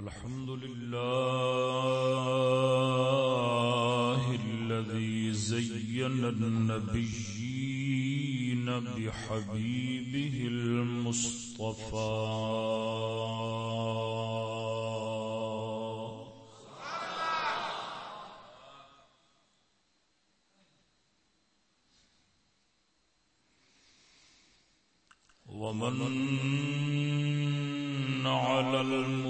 الحمد لله الذي زين النبيين بحبيبه المصطفى ومن على المؤمنين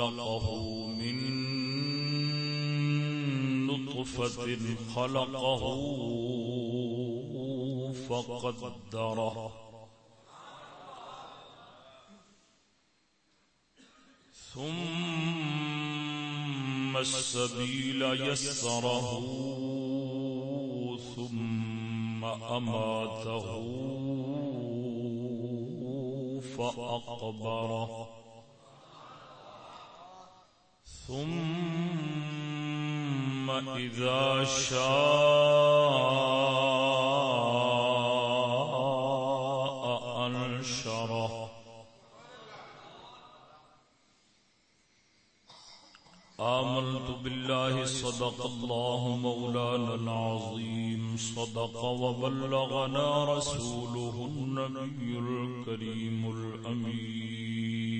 خلقه من نطفة خلقه فقدره. ثم السبيل يسره ثم أماته فأقبره. إذا شاء أنشره. آمنت بالله، صدق الله مولانا العظيم. صدق وبلغنا رسوله النبي الكريم الأمين.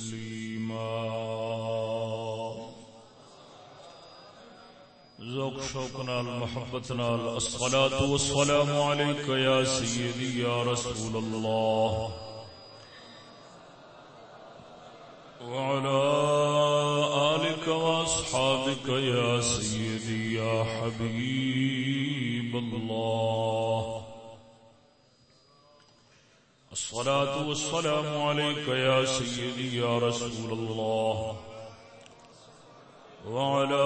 ذوق شوقنا المحبتنا الصلاة والسلام عليك يا سيدي يا رسول الله. وعلى آلك وأصحابك يا سيدي يا حبيب الله. الصلاة والسلام عليك يا سيدي يا رسول الله. وعلى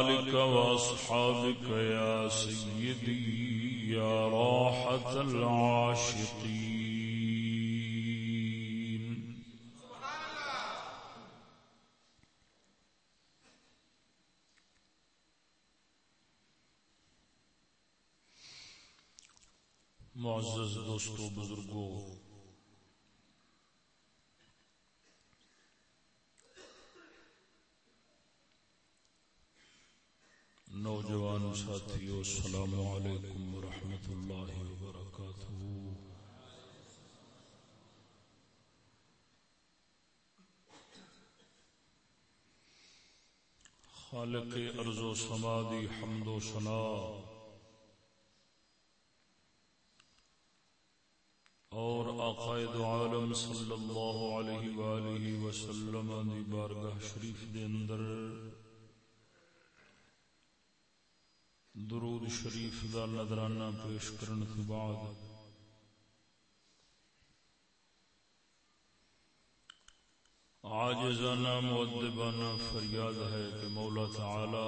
آلك وأصحابك يا سيدي يا راحة العاشقين. معزز دوستو بزرگو نوجوان ساتھیو والسلام عليكم ورحمة الله وبركاته خالق ارض و سما دی حمد و سنا اور عقائد عالم صلی اللہ علیہ وآلہ وسلم دی بارگاہ شریف دے اندر۔ درود شریف دا نظرانہ پیش کرن کے بعد آجزانہ مؤدبانہ فریاد ہے کہ مولا تعالی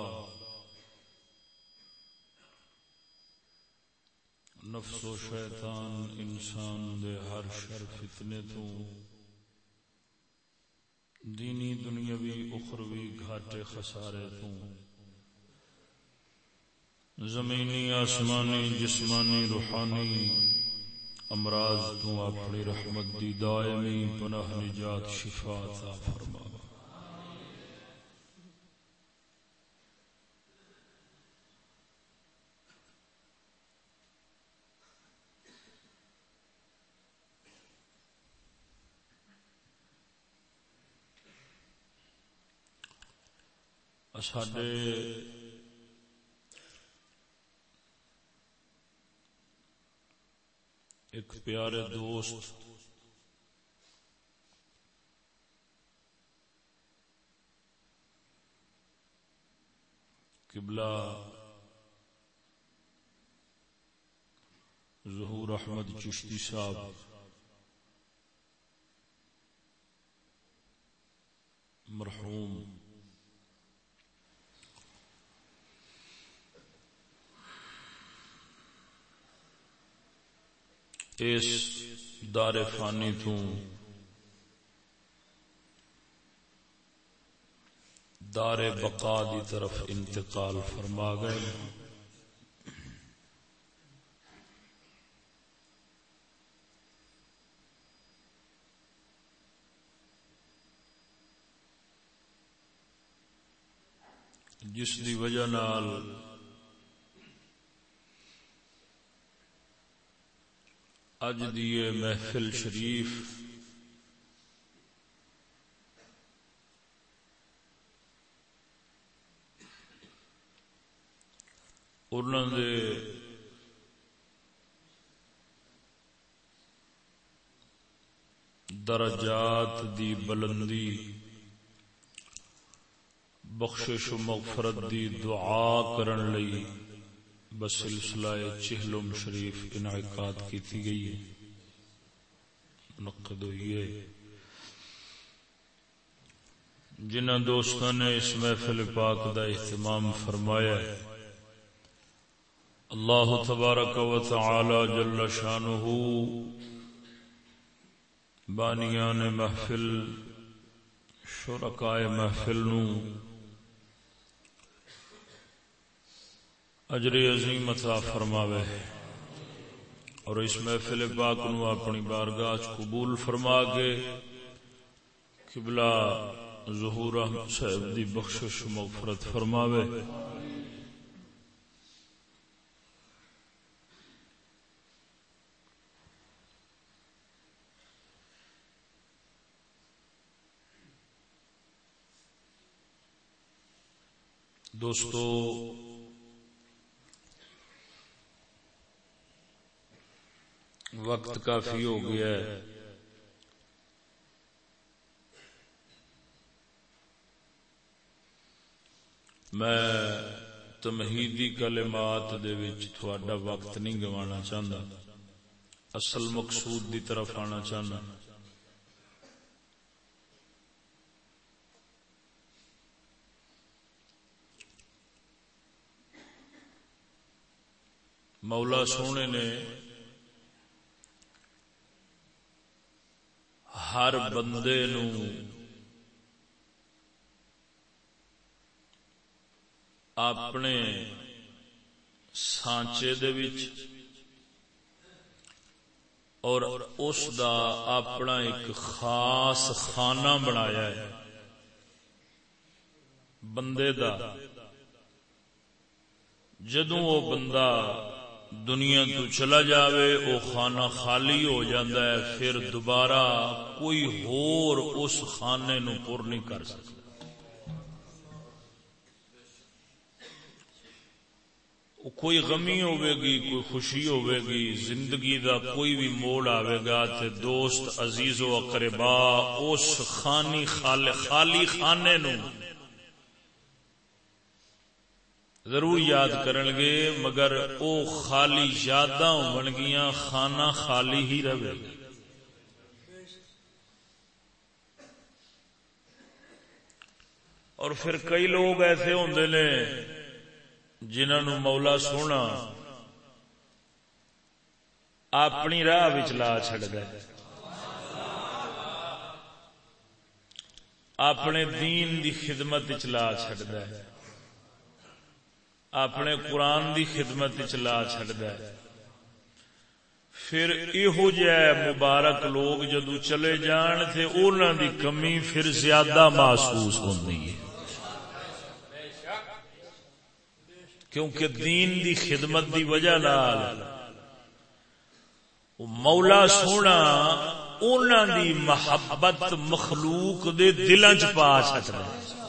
نفس و شیطان انسان دے ہر شر فتنے تو دینی دنیاوی اخروی گھاٹے خسارے تو زمینی، آسمانی، جسمانی، روحانی امراض تو اپنی رحمت دی دائمی پناہ نجات، شفا عطا فرما۔ ساڈے ایک پیارے دوست قبلہ ظہور احمد چشتی صاحب مرحوم اس دار فانی تو دار بقا دی طرف انتقال فرما گئے۔ جس دی وجہ نال اج دیے محفل شریف۔ انہوں دے درجات دی بلندی، بخشش و مغفرت دی دعا کرن لئی۔ بسلسلہ چہلم شریف انعقاد کی گئی ہے۔ منعقد ہوئی ہے۔ جنہ دوستوں نے اس محفل پاک دا اہتمام فرمایا ہے۔ اللہ تبارک و تعالی جل شانہ بانیان محفل، شرکائے محفل نو اجر عظیم عطا فرماوے اور اس محفل پاک نو اپنی بارگاہ قبول فرما کے قبلہ ظہور احمد صاحب دی بخشش مغفرت فرماوے۔ دوستو وقت کافی ہو گیا ہے۔ میں تمہیدی کلمات دے وچ تھوڑا وقت نہیں گوانا چاہتا اصل مقصود دی طرف آنا چاہنا مولا سونے نے ہر بندے نو۔ اپنے سانچے دے وچ اور اس دا اپنا ایک خاص خانہ بنایا ہے۔ بندے دا۔ جدو وہ بندہ دنیا تو چلا جاوے وہ خانہ خالی ہو جاتا ہے، پھر دوبارہ کوئی ہور اس خانے نو پر نہیں کر سکتا۔ کوئی غمی ہوے گی، کوئی خوشی ہوے گی، زندگی دا کوئی بھی موڑ آئے گا تے دوست عزیز و اقربا اس خانی خالی خانے نو ضرور یاد کرن گے مگر او خالی یاداں بن گیا خانہ خالی ہی رہے۔ اور پھر کئی لوگ ایسے ہوں نے جنہوں مولا سونا اپنی راہ لا چڈ گئے۔ اپنے دین دی خدمت چلا چڈ ہے اپنے قرآن دی خدمت چلا چڈ پھر یہو جہ مبارک لوگ جدو چلے جان تھے انہوں دی کمی پھر زیادہ محسوس ہوتی ہے۔ کیونکہ دین دی خدمت دی وجہ نال مولا سونا انہوں دی محبت مخلوق دے دلوں چ پا سکتا ہے۔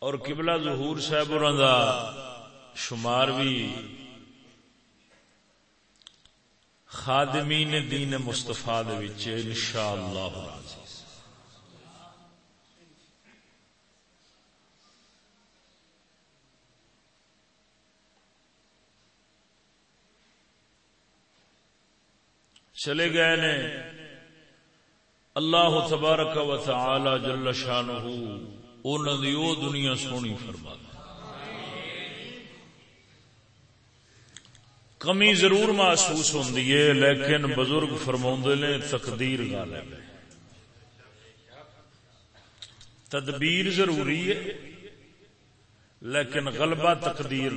اور قبلہ ظہور صاحب اور شمار بھی خادمین دین مستفا ان اللہ چلے گئے نے۔ اللہ تبارک و تعالی جل شانہ دی دنیا سونی فرما کمی ضرور محسوس ہوتی ہے، لیکن بزرگ فرما نے تقدیر غالب ہے۔ تدبیر ضروری ہے، لیکن غلبہ تقدیر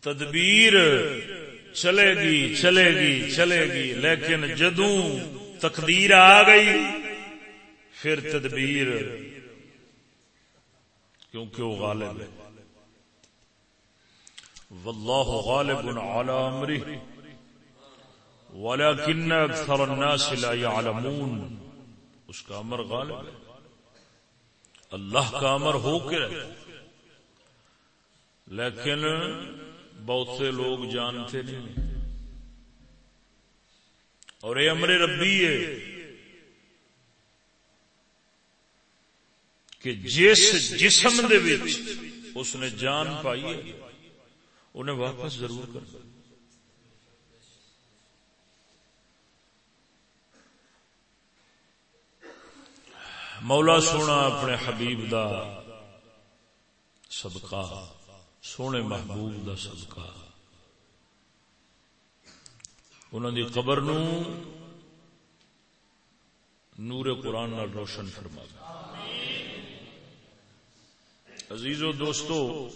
تدبیر چلے گی چلے گی چلے گی، لیکن جدوں تقدیر آ گئی۔ پھر تدبیر۔ کیونکہ وہ غالب ہے۔ واللہ غالب على امره ولكن اکثر الناس لا يعلمون اس کا امر غالب ہے۔ اللہ کا امر ہو کے رہے۔ لیکن بہت سے لوگ جانتے نہیں۔ اور یہ امر ربی ہے کہ جس جسم دے وچ اس نے جان پائی ہے، انہیں واپس ضرور کر مولا سونا اپنے حبیب دا صدقہ، سونے محبوب دا صدقہ۔ انہوں دی قبر نو نور قرآن نال روشن فرما عزیز و دوستو،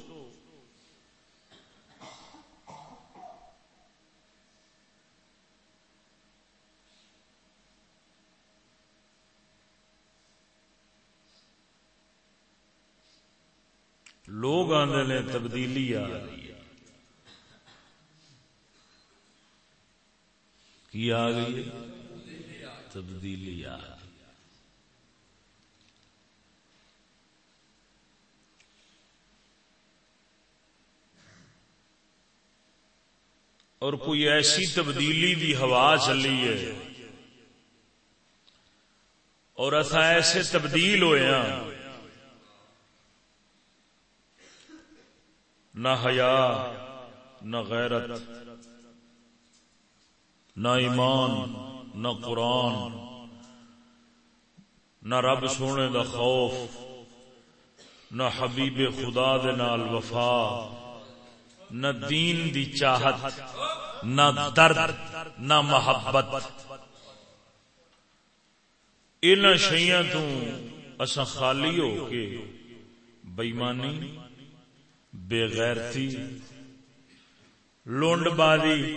لوگ آدھے تبدیلی آ رہی کی آ گئی تبدیلی آ اور کوئی ایسی تبدیلی دی ہوا چلی ہے اور اصا ایسے تبدیل ہوئے ہاں نہ حیا، نہ غیرت۔ نہ ایمان، نہ قرآن، نہ رب سونے دا خوف، نہ حبیب خدا دے نال وفا، نہ دین دی چاہت، نہ درد، نہ محبت۔ ان شیاں تو اسا خالی ہو کے بےمانی بے غیرتی لونڈ بازی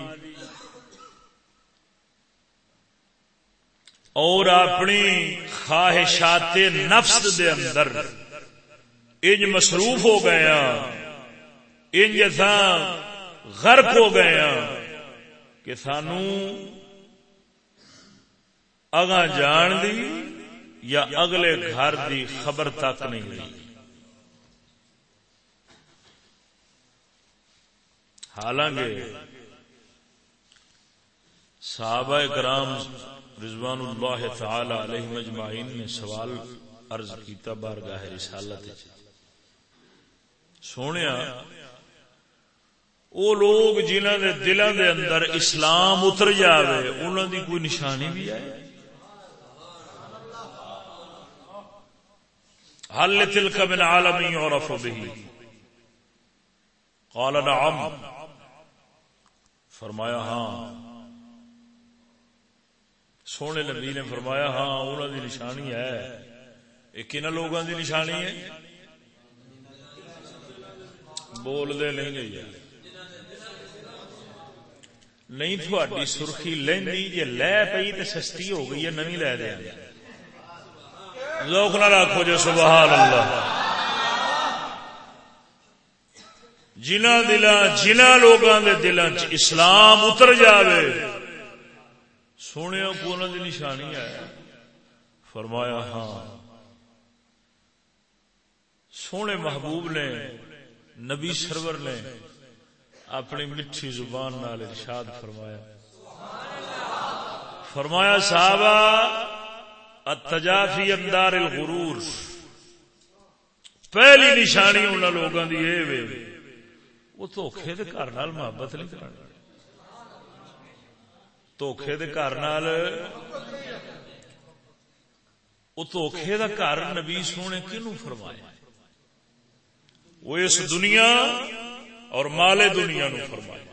اور اپنی خواہشات نفس دے اندر انج مصروف ہو گیا انج غرق ہو گیا کہ سانو اگاں جان دی یا اگلے گھر دی خبر تک نہیں ملی حالانکہ صحابہ کرام رضوان اللہ تعالی علیہ مجمعین نے سوال عرض کیتا بارگاہ رسالت سونے وہ لوگ جنہوں نے دلوں دے اندر اسلام اتر جائے انہوں دی کوئی نشانی بھی ہے حل تلک من عالمی عرف به۔ قال نعم۔ فرمایا ہاں۔ سونے نبی نے فرمایا ہاں انہوں دی نشانی ہے۔ یہ کن لوگوں دی نشانی ہے۔ بول دے نہیں گئی نہیں، تھوڑی سرخی لینی جی لے پی تو سستی ہو گئی ہے نوی لے دیا لوگ نہ رکھو جو سبحان اللہ۔ جنہ دل جنہ لوگوں کے دلوں چ اسلام اتر جاوے۔ سونے کو انہوں کی نشانی ہے۔ فرمایا ہاں۔ سونے محبوب نے، نبی سرور نے اپنی میٹھی زبان نال ارشاد فرمایا۔ فرمایا صاحب اتجافی اندار الغرور۔ پہلی نشانی ان لوگوں کی یہ وہ دھوکھے گھر محبت نہیں کرانی دھوکھے دے گھر وہ دھوکھے دا گھر نبی سونے کنو فرمایا وہ اس دنیا اور مالے دنیا نو فرمایا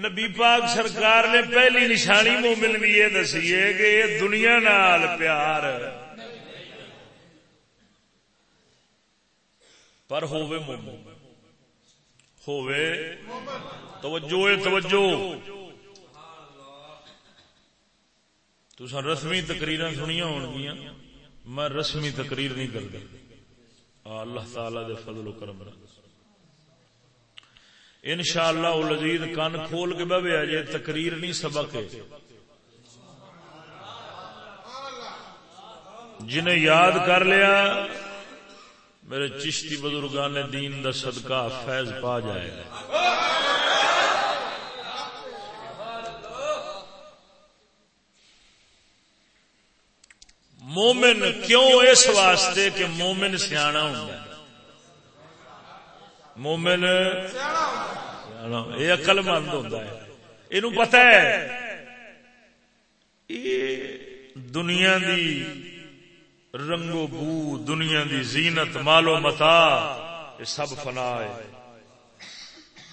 نبی پاک سرکار نے پہلی نشانی مومن بھی یہ دسی ہے کہ یہ دنیا نال پیار پر ہوئے مومن توجہ توجہ۔ تو رسمی تقریر سنیا ہو میں رسمی تقریر نہیں کرتا اللہ تعالی دے فضل و کرم ان شاء اللہ لذیذ کن کھول کے بہے اجے تقریر نہیں سبق جنہیں یاد کر لیا میرے چشتی بزرگان دین دا صدقہ فیض پا جائے۔ گا مومن کیوں اس واسطے کہ مومن سیاح ہوں؟ مومن یہ اقل مند ہوتا ہے۔ یہ پتا ہے، یہ دنیا دی رنگو بو، دنیا دی زینت مالو متا، یہ سب فنا ہے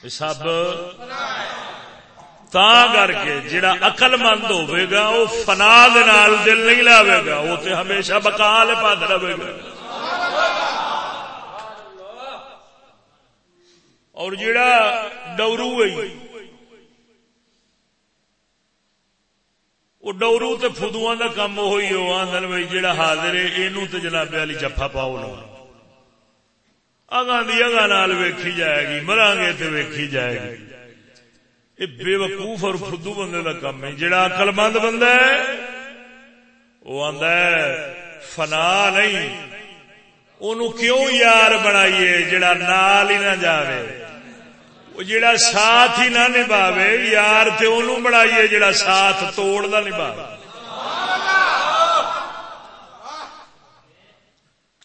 یہ سب تا کر کے جڑا اقل مند ہوئے گا، وہ فنا دل نہیں لاوے گا، وہ تو ہمیشہ بکال پد رہے گا۔ اور جڑا ڈورو ہے وہ ڈورو تو فدو کا کام وہی ہو آدھن بھائی جہاں حاضر ہے یہ جناب والی جفا پاؤ نا اگاں دی اگاں نال ویکھی جائے گی مرا گے تو ویکھی جائے گی۔ یہ بے وقوف اور فدو بندے کا کام ہے۔ جہاں اقل مند بندہ ہے، وہ آدھا فنا نہیں۔ ان کیوں یار بنائیے جڑا نال ہی نہ جائے وہ جڑا ساتھ ہی نہ نبھاوے یار تے انہوں بڑھائیے جڑا ساتھ توڑ دا نبھا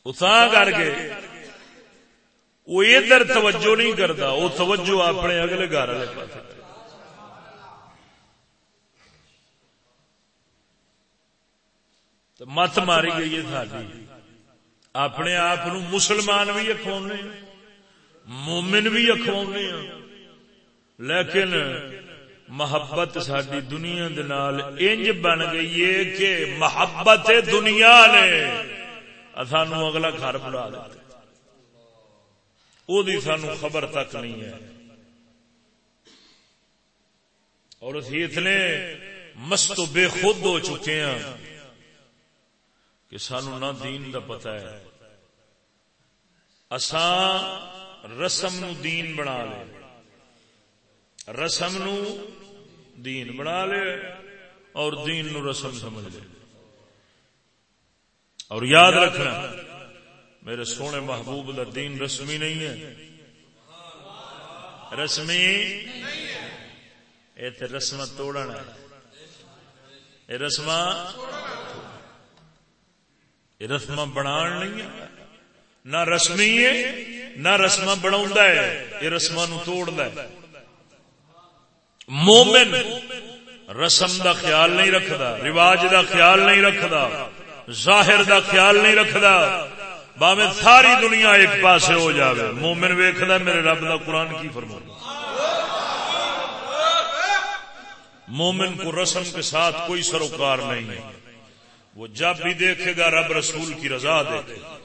اتنا کر کے وہ ادھر توجہ نہیں کرتا وہ توجہ اپنے اگلے گھر والے پاس مت ماری گئی ہے ساری اپنے آپ مسلمان بھی اخوانے مومن بھی اخوانے لیکن محبت ساری دنیا انج بن گئی ہے کہ محبت دنیا نے سانو اگلا گھر بنا وہ سانو خبر تک نہیں ہے۔ اور اسی اتنے مست و بے خود ہو چکے ہیں کہ سانو نہ دین دا پتہ ہے۔ اساں رسم نو دین بنا لے۔ رسم نو دین بنا لے اور دین نو رسم سمجھ لے۔ اور یاد رکھنا، میرے سونے محبوب دا دین رسمی نہیں ہے۔ رسمی؟ یہ تو رسم توڑنا یہ رسم یہ رسم بنا نہیں نہ رسمی ہے، نہ رسم بنا یہ رسم توڑ مومن رسم دا خیال نہیں رکھدا، رواج دا خیال نہیں رکھدا، ظاہر دا خیال نہیں رکھدا، باویں ساری دنیا ایک پاسے ہو جاوے۔ مومن ویکھدا میرے رب دا قرآن کی فرما مومن کو رسم کے ساتھ کوئی سروکار نہیں۔ ہے وہ جب بھی دیکھے گا، رب رسول کی رضا دیکھے گا۔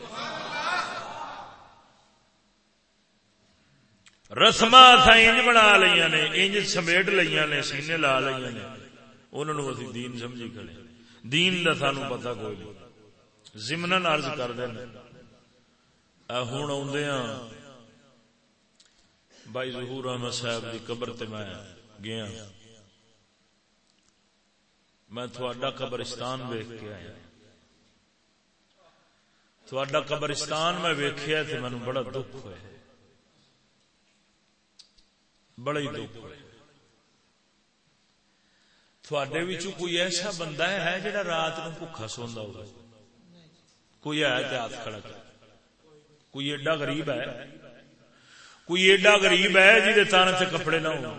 رسم انج بنا لیا نے انج سمیٹ لیا نے سینے لا لیا نے انہوں نے دین سمجھی کھڑے دین کا سانو پتا کوئی نہیں زمن ارض کر دینا ہوں آدھا بائی ظہور احمد صاحب کی قبر تے میں گیا میں تھوڑا قبرستان ویخ کے آیا تھوڑا قبرستان میں ویخیا تو مینو بڑا دکھ ہوا بڑا ہی دکھ ہوا تھوڑے کوئی ایسا بندہ ہے جڑا رات نو بھوکا سوندا ہوگا کوئی ہے ہاتھ کھڑا کر کوئی ایڈا غریب ہے کوئی ایڈا غریب ہے جی تان سے کپڑے نہ ہو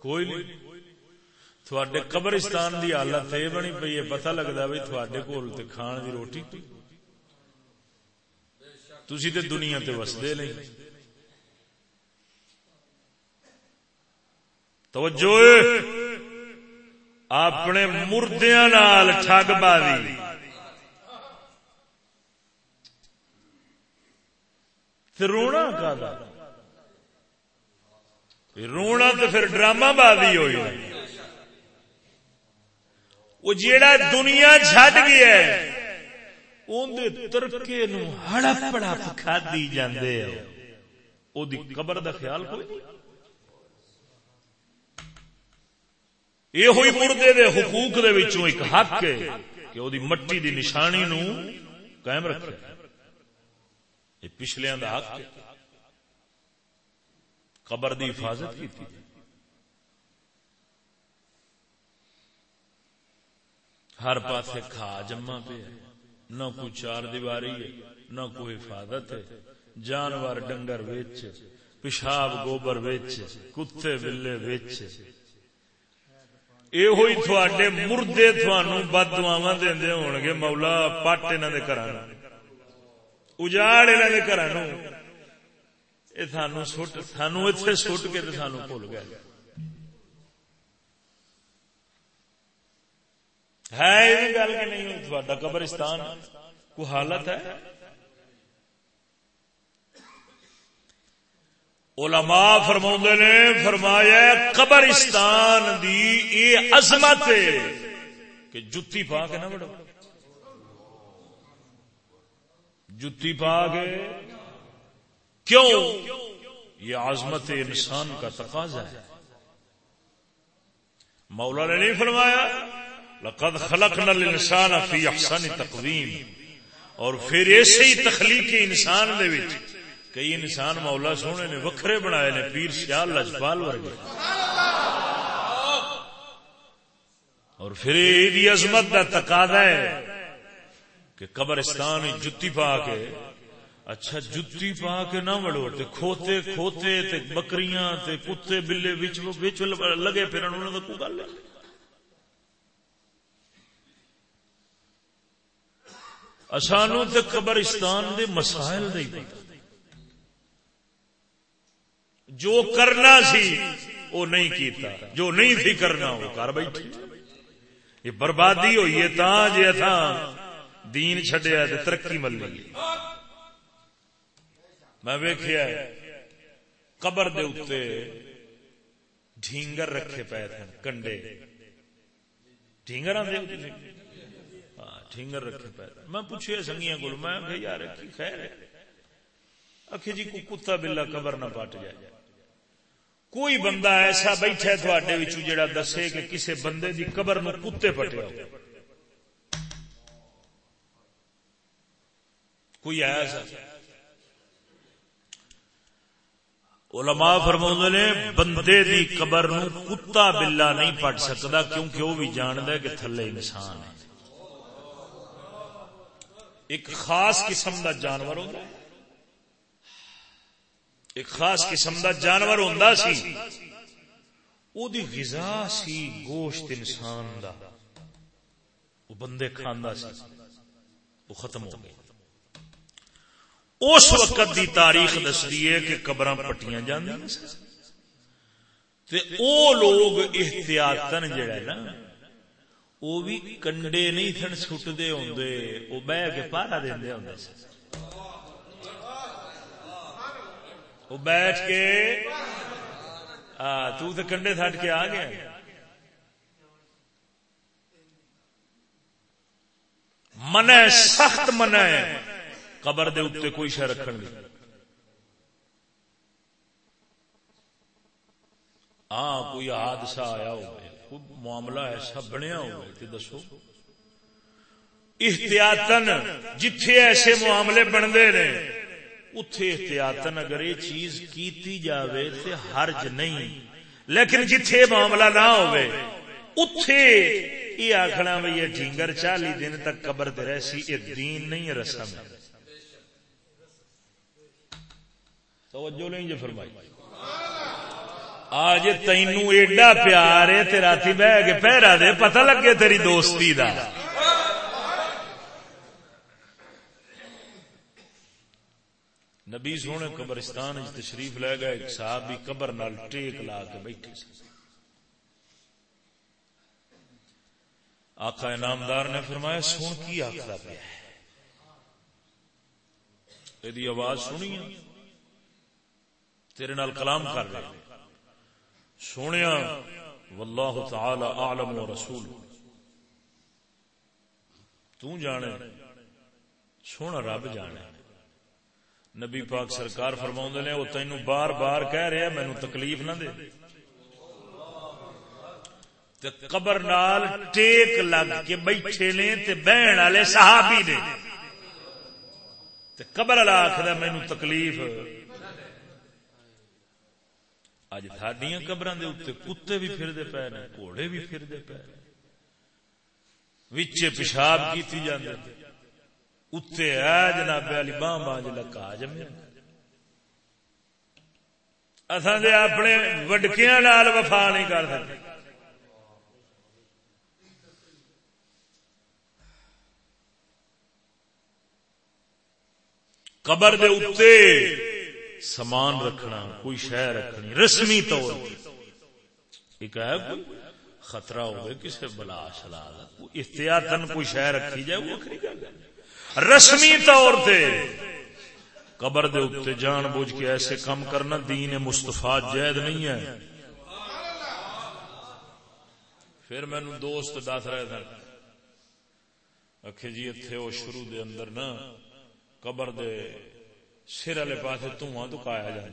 کوئی نہیں تھوڑے قبرستان دی حالت یہ بنی پی ہے پتا لگتا بھائی تھوڑے کول کھان دی روٹی تھی تے دنیا تے وسدے نہیں توجہ اپنے مردیاں نال ٹھگ بازی۔ رونا کا رونا تو پھر ڈرامہ بازی ہوئی۔ وہ جیڑا دنیا چڈ گیا ترکے نو ہڑپ ہڑپ کھادی جاندے او دی قبر دا خیال کوئی نہیں؟ یہ ہوئی مردے دے حقوق دے وچوں ایک حق ہے کہ او دی مٹی دی نشانی نو قائم رکھے یہ پچھلیاں دا حق ہے قبر دی حفاظت کی تھی ہر پاس کھا جما پہ نہ کوئی چار دیواری ہے نہ کوئی حفاظت ہے جانور ڈنگر ویچ پیشاب گوبر ویچ کتے بلے ویچ یہ ہوئی تھوڑے مردے تھوانو دعوا دے ہون گے مولا پٹ انہوں نے گھر اجاڑ انہوں نے گھر یہ سانو سٹ اتنے سٹ کے سانو بھول گیا ہے گل کہ نہیں قبرستان کو حالت ہے علماء فرما نے، فرمایا قبرستان دی یہ عظمت ہے کہ جتی پا کے نہ بڑھو جتی پا کے۔ کیوں؟ یہ عظمت انسان کا تقاضا ہے۔ مولا نے نہیں فرمایا، لقد خلقنا الانسان فی احسن تقویم۔ اور پھر ایسے ہی تخلیق انسان دے وچ۔ کئی انسان مولا سونے نے وکھرے بنائے نے پیر شیال لجپال ورگے۔ اور پھر یہ عظمت کا تقاضا ہے کہ قبرستان جتی پا کے اچھا جتی پا کے نہ وڑو، تے کھوتے کھوتے، تے بکریاں، تے کتے بلے وچ وچ لگے پھرن انہاں دا کوئی گل نہیں۔ اسانو تے قبرستان دے مسائل نہیں پتا جو کرنا سی، وہ نہیں کیتا۔ جو نہیں تھی کرنا، وہ کر بیٹھی۔ یہ بربادی ہوئی ہے تا جی تھا دین چڈیا ترقی مل گئی میں ویخیا قبر دے اتنے ڈھینگر رکھے پے تھے کنڈے۔ ڈھینگر آدھے ہاں ڈھینگر رکھے پے میں پوچھے سنگیاں کو میں کہ یار، کی خیر ہے؟ اکھے جی کو کتا بلا قبر نہ پٹ جائے۔ کوئی بندہ ایسا بیٹھا تھوڑے جڑا دسے کہ کسے بندے دی قبر نو کتے پٹیا کوئی ایسا؟ علماء فرما نے بندے دی قبر نو کتا بلا نہیں پٹ سکتا کیونکہ وہ بھی جاند ہے کہ تھلے انسان ہے۔ ایک خاص قسم دا جانور ہوتا ہے۔ ایک خاص قسم دا جانور ہوں سی۔ او دی غذا سی، گوشت انسان دا۔ وہ بندے کھانا سی۔ وہ ختم ہو گئے۔ اس وقت دی تاریخ دستی ہے کہ قبر پٹیاں تے او لوگ احتیاطن جڑا نا وہ بھی کنڈے نہیں تھن سٹتے ہوں وہ بہ کے پارا دے ہوں وہ بیٹھ کے تو تے کنڈے تھٹ کے آ گیا۔ من سخت من قبر دے اتنے کوئی شہ رکھن دی۔ ہاں کوئی حادثہ آیا ہو معاملہ ایسا بنیا ہو دسو۔ احتیاطن جتھے ایسے معاملے بنتے رہے۔ اتے احتیاطن اگر یہ چیز کیتی جاوے تے حرج نہیں۔ لیکن جتھے معاملہ نہ ہوئے اتے یہ آخنا بھائی یہ ڈینگر چالی دن تک قبر دے رہی یہ دین نہیں رسم۔ ہے توجہ نہیں جو فرمائی۔ آج تینو ایڈا پیار ہے تیرا تھی بہ کے پہرا دے پتہ لگے تیری دوستی دا۔ نبی سونے قبرستان تشریف لے گئے، ایک صحابی قبر نال ٹیک لا کے بیٹھے آقا انعامدار نے فرمایا، سن کی آخر پہ یہ آواز سنی تیرے نال کلام کر رہے سونے واللہ تعالی اعلم و رسول۔ تو جانے، سونا رب جانے۔ نبی پاک سرکار فرما نے، وہ تینو بار بار کہہ رہے مینو تکلیف نہ دے۔ تے قبر نال ٹیک لگ کے بیٹھے نے، تے بہن والے صحابی نے۔ تے قبر والا آخر مینو تکلیف۔ اج تھڈیا قبر کتے بھی پھرتے پے نے، گھوڑے بھی پھرتے پے وچے پیشاب کی جانے اتنے ہے جناب علی باہ بانج لکا جمے اصل دے اپنے وڈکیاں نال وفا نہیں کر سکتے قبر دے اتنے سامان رکھنا کوئی شہ رکھنی رسمی طور ایک ہے کوئی خطرہ ہوئے کسی بلا شلا احتیاطن کوئی شہ رکھی جائے وہ وکری گل ہے رسمی طور پہ قبر دے اتنے جان بوجھ کے ایسے کام کرنا دین مستفا جید نہیں ہے۔ پھر مینو دوست دس رہے تھے اکھے جی اتنے وہ شروع دے اندر نا، قبر دے سر والے پاس دھواں دکایا جائے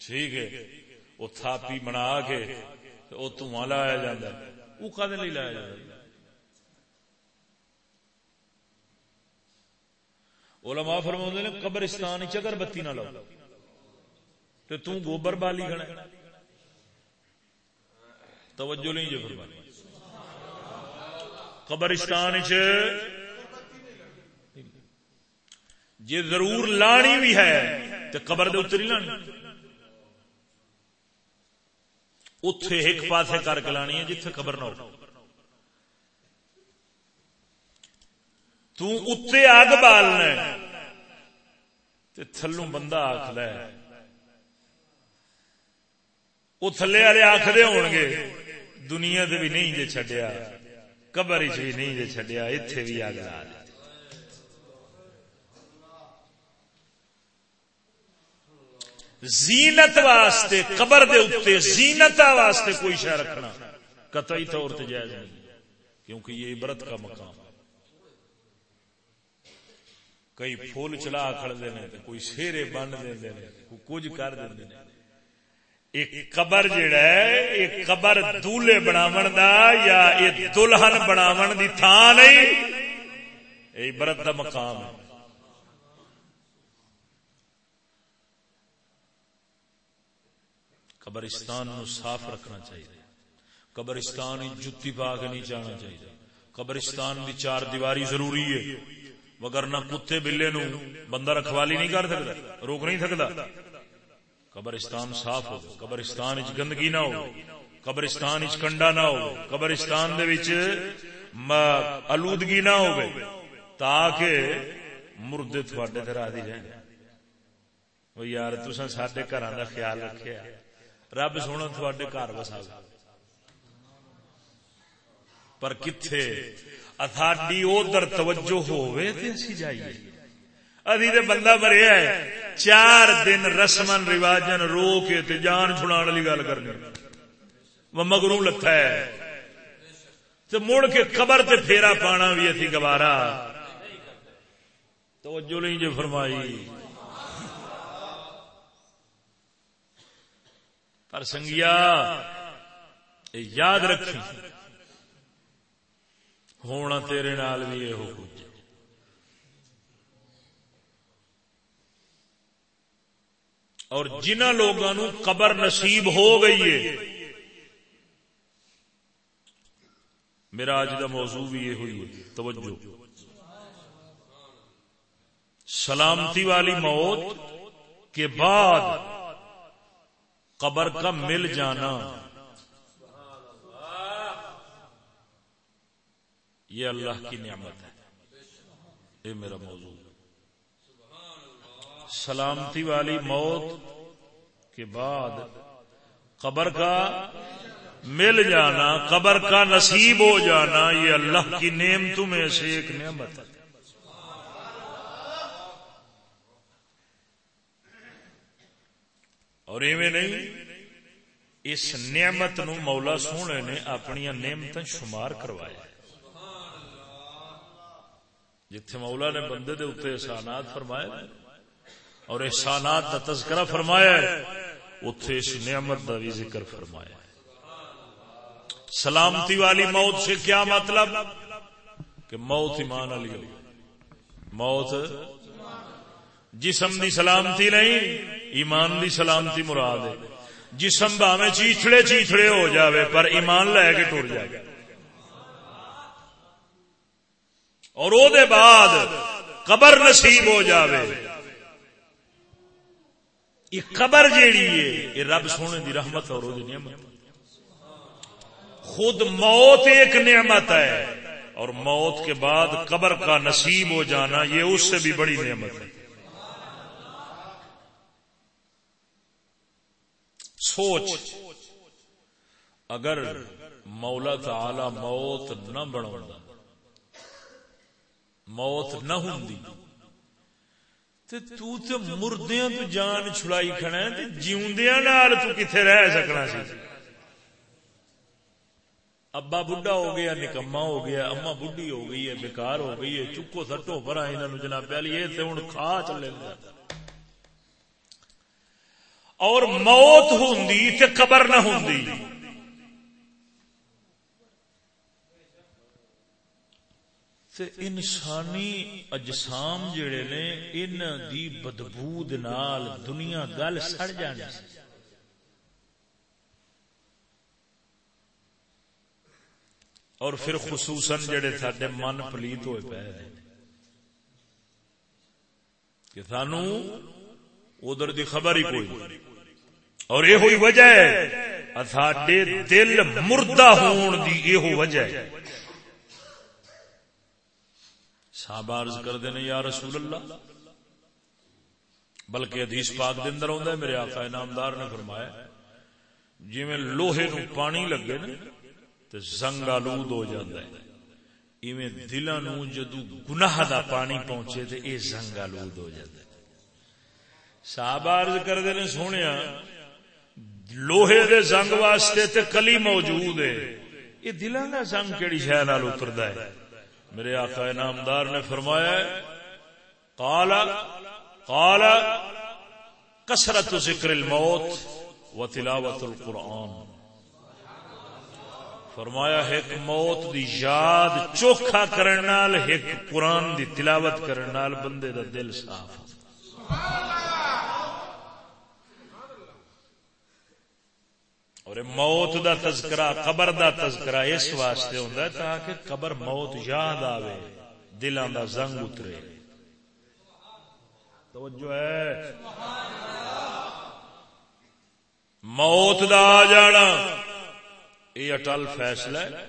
ٹھیک ہے۔ وہ تھاپی بنا کے وہ دھواں لایا جا وہ کدے نہیں لایا جا علماء فرما نے قبرستان اگر بتی نہ لاؤ تو توں گوبر بالی کھڑا توجہ نہیں جی جو فرمانی قبرستان چ جی ضرور لانی بھی ہے تو قبر دے اتری لانی۔ اتے ایک پاسے کر کے لانی ہے جتھے قبر نہ ہو۔ تے اگ بالنا تھلو بندہ آخ لے وہ تھلے والے آخر ہو گے دنیا سے بھی نہیں جی چڈیا قبر چ بھی نہیں جی چڈیا اتے بھی اگ لا زینت واسطے، قبر دے اتنے زینت واسطے کوئی شہ رکھنا۔ قطعی طور تے جائز نہیں۔ کیونکہ یہ عبرت کا مقام۔ کئی پھول چلا کھڑ دینے کوئی سیرے بن دے کوئی کچھ کر دے ایک قبر جڑا ہے، ایک قبر دولے بناون دا یا ایک دلہن بناون دی تھان نہیں یہ عبرت دا مقام ہے۔ قبرستان نو صاف رکھنا چاہیے۔ قبرستان جتی پا کے نہیں جانا چاہیے۔ قبرستان دی چار دیواری ضروری ہے۔ مگر نہ کتے بلے نو بندہ رکھوالی نہیں کر سکتا، روک نہیں سکتا۔ قبرستان صاف ہو، قبرستان اچ گندگی نہ ہو، قبرستان اچ کنڈا نہ ہو، قبرستان دے وچ آلودگی نہ ہو تاکہ مردے تھوڑے تے راضی رہن۔ وہ یار، تساں ساڈے گھراں دا خیال رکھیا رب سونا تھوڑے گھر وسا پر کتھے اتھاڈی ادھر توجہ ہوئے تے اسی جائیے ابھی تے بندہ مریا ہے چار دن رسمن رواجن رو کے تے جان چھڑان والی گل کرنی وہ مگروں لتھا ہے تے مڑ کے قبر تے پھیرا پانا بھی اسی گوارا توجہ نہیں جو فرمائی پر سنگیا یاد رکھی ہونا تیرے نال بھی یہ کچھ اور جنہ لوگوں قبر نصیب ہو گئی ہے میرا اج کا موضوع بھی یہ ہوئی ہے توجہ سلامتی والی موت کے بعد قبر کا مل جانا یہ اللہ کی نعمت ہے۔ یہ میرا موضوع سلامتی والی موت کے بعد قبر کا مل جانا، قبر کا نصیب ہو جانا، یہ اللہ کی نعمتوں میں سے ایک نعمت ہے۔ اور ایویں نہیں، اس نعمت نو مولا سونے نے اپنی نعمت شمار کروایا جتھے مولا نے بندے دے اتنے احسانات فرمائے اور احسانات کا تذکرہ فرمایا اتے اس نعمت کا بھی ذکر فرمایا سلامتی والی موت سے کیا مطلب؟ کہ موت ایمان علی موت جسم دی سلامتی نہیں، ایمان دی سلامتی مراد ہے۔ جسم باوے چیچڑے چیچڑے ہو جاوے، پر ایمان لے کے ٹر جائے اور او دے بعد قبر نصیب ہو جاوے۔ یہ قبر جیڑی ہے، یہ رب سونے دی رحمت اور دی نعمت۔ خود موت ایک نعمت ہے، اور موت کے بعد قبر کا نصیب ہو جانا، یہ اس سے بھی بڑی نعمت ہے۔ سوچ، اگر مولا تعالی موت نہ بنا موت نہ ہوں تو تے مردیاں تو جان چھڑائی کھڑا ہے جیوندیاں نال تو کتے رہ سکنا سی ابا بڈھا ہو گیا نکما ہو گیا اما بڈھی ہو گئی ہے بیکار ہو گئی ہے چکو سٹو پر انہوں جناب پہلی یہ تے ہوں کھا چلے گا اور موت ہوں تے قبر نہ ہوں انسانی اجسام جڑے نے ان دی بدبود نال دنیا گل سڑ جانی اور پھر خصوصاً جڑے سڈے من پلیت ہوئے پے کہ سانو ادھر دی خبر ہی کوئی۔ اور یہ ہوئی وجہ ہے۔ ساڈے دل مردہ ہون دی یہ وجہ ہے۔ صاحب عرض کر دینے یا رسول اللہ. بلکہ حدیث پاک دے اندر ہوندا ہے، میرے آقا انعامدار نے فرمایا جی میں لوہے نو پانی لگے نا، تے زنگ آلود ہو جاندا ہے۔ ایویں دلاں نو جدو گناہ دا پانی پہنچے، تے اے زنگ آلود ہو جاندا ہے۔ صاحب عرض کرتے نے سونے لوہے دے زنگ واسطے تے کلی موجود ہے۔ یہ دلوں کا زنگ کہڑی شہ اترتا ہے؟ میرے آقا نامدار نے فرمایا کالا کالا کسرت ذکر الموت و تلاوت القرآن۔ فرمایا، ایک موت دی یاد چوکھا کرنے ایک قرآن دی تلاوت کرنے بندے دا دل صاف۔ اور موت دا تذکرہ، قبر دا تذکرہ اس واسطے ہوندا ہے تاکہ قبر موت یاد آوے دلاں دا زنگ اترے۔ توجہ ہے۔ موت دا آ جانا۔ یہ اٹل فیصلہ ہے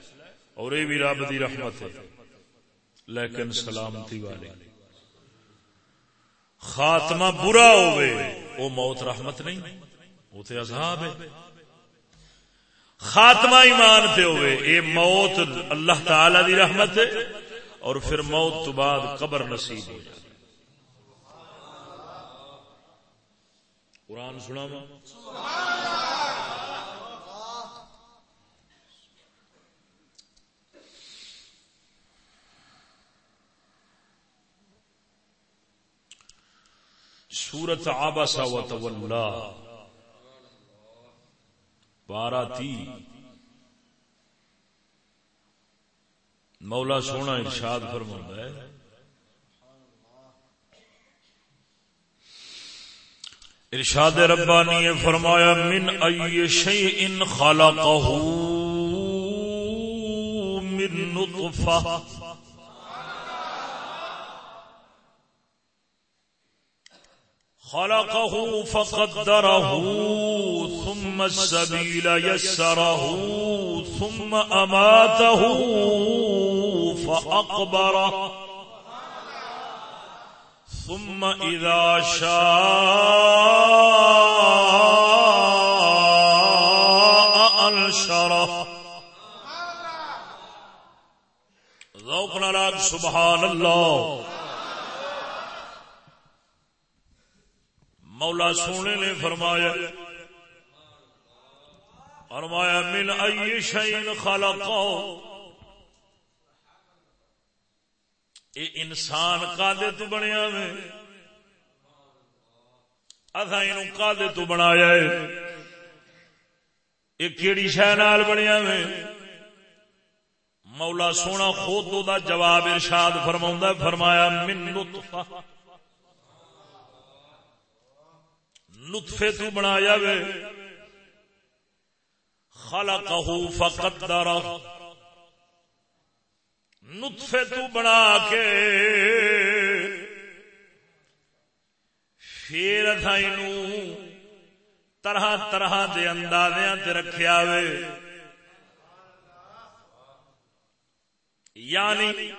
اور یہ بھی رب دی رحمت ہے۔ لیکن سلامتی والے۔ خاتمہ برا ہوئے وہ موت رحمت نہیں، وہ تو عذاب ہے۔ خاتمہ ایمان پہ ہوئے، اے موت اللہ تعالی دی رحمت ہے، اور پھر موت تو بعد قبر نصیب ہو جائے قرآن سنا سورت آباسا و تولا۔ بارہ تی۔ مولا سونا ارشاد فرما ہے۔ ارشاد ربانی فرمایا، من ای شیء خلقه من نطفه خلقه فقدره، ثم السبيل يسره، ثم أماته فأقبره. ثم إذا شاء أنشره. ذوقنا لك سبحان الله. مولا سونے نے فرمایا فرمایا، من ائی شین خلقو. اے انسان کادے تو بنیا میں اتھا اینو کادے تو بنایا ہے۔ اے کیڑی شے نال بنیا میں مولا سونا خود دا جواب ارشاد فرماوندا فرمایا، من نطفہ۔ نطفے تو بنایا وے۔ خلقہ فقدر نطفے تو بنا کے پھر اتھائنو طرح طرح دے اندازیاں تے رکھیا وے۔ یعنی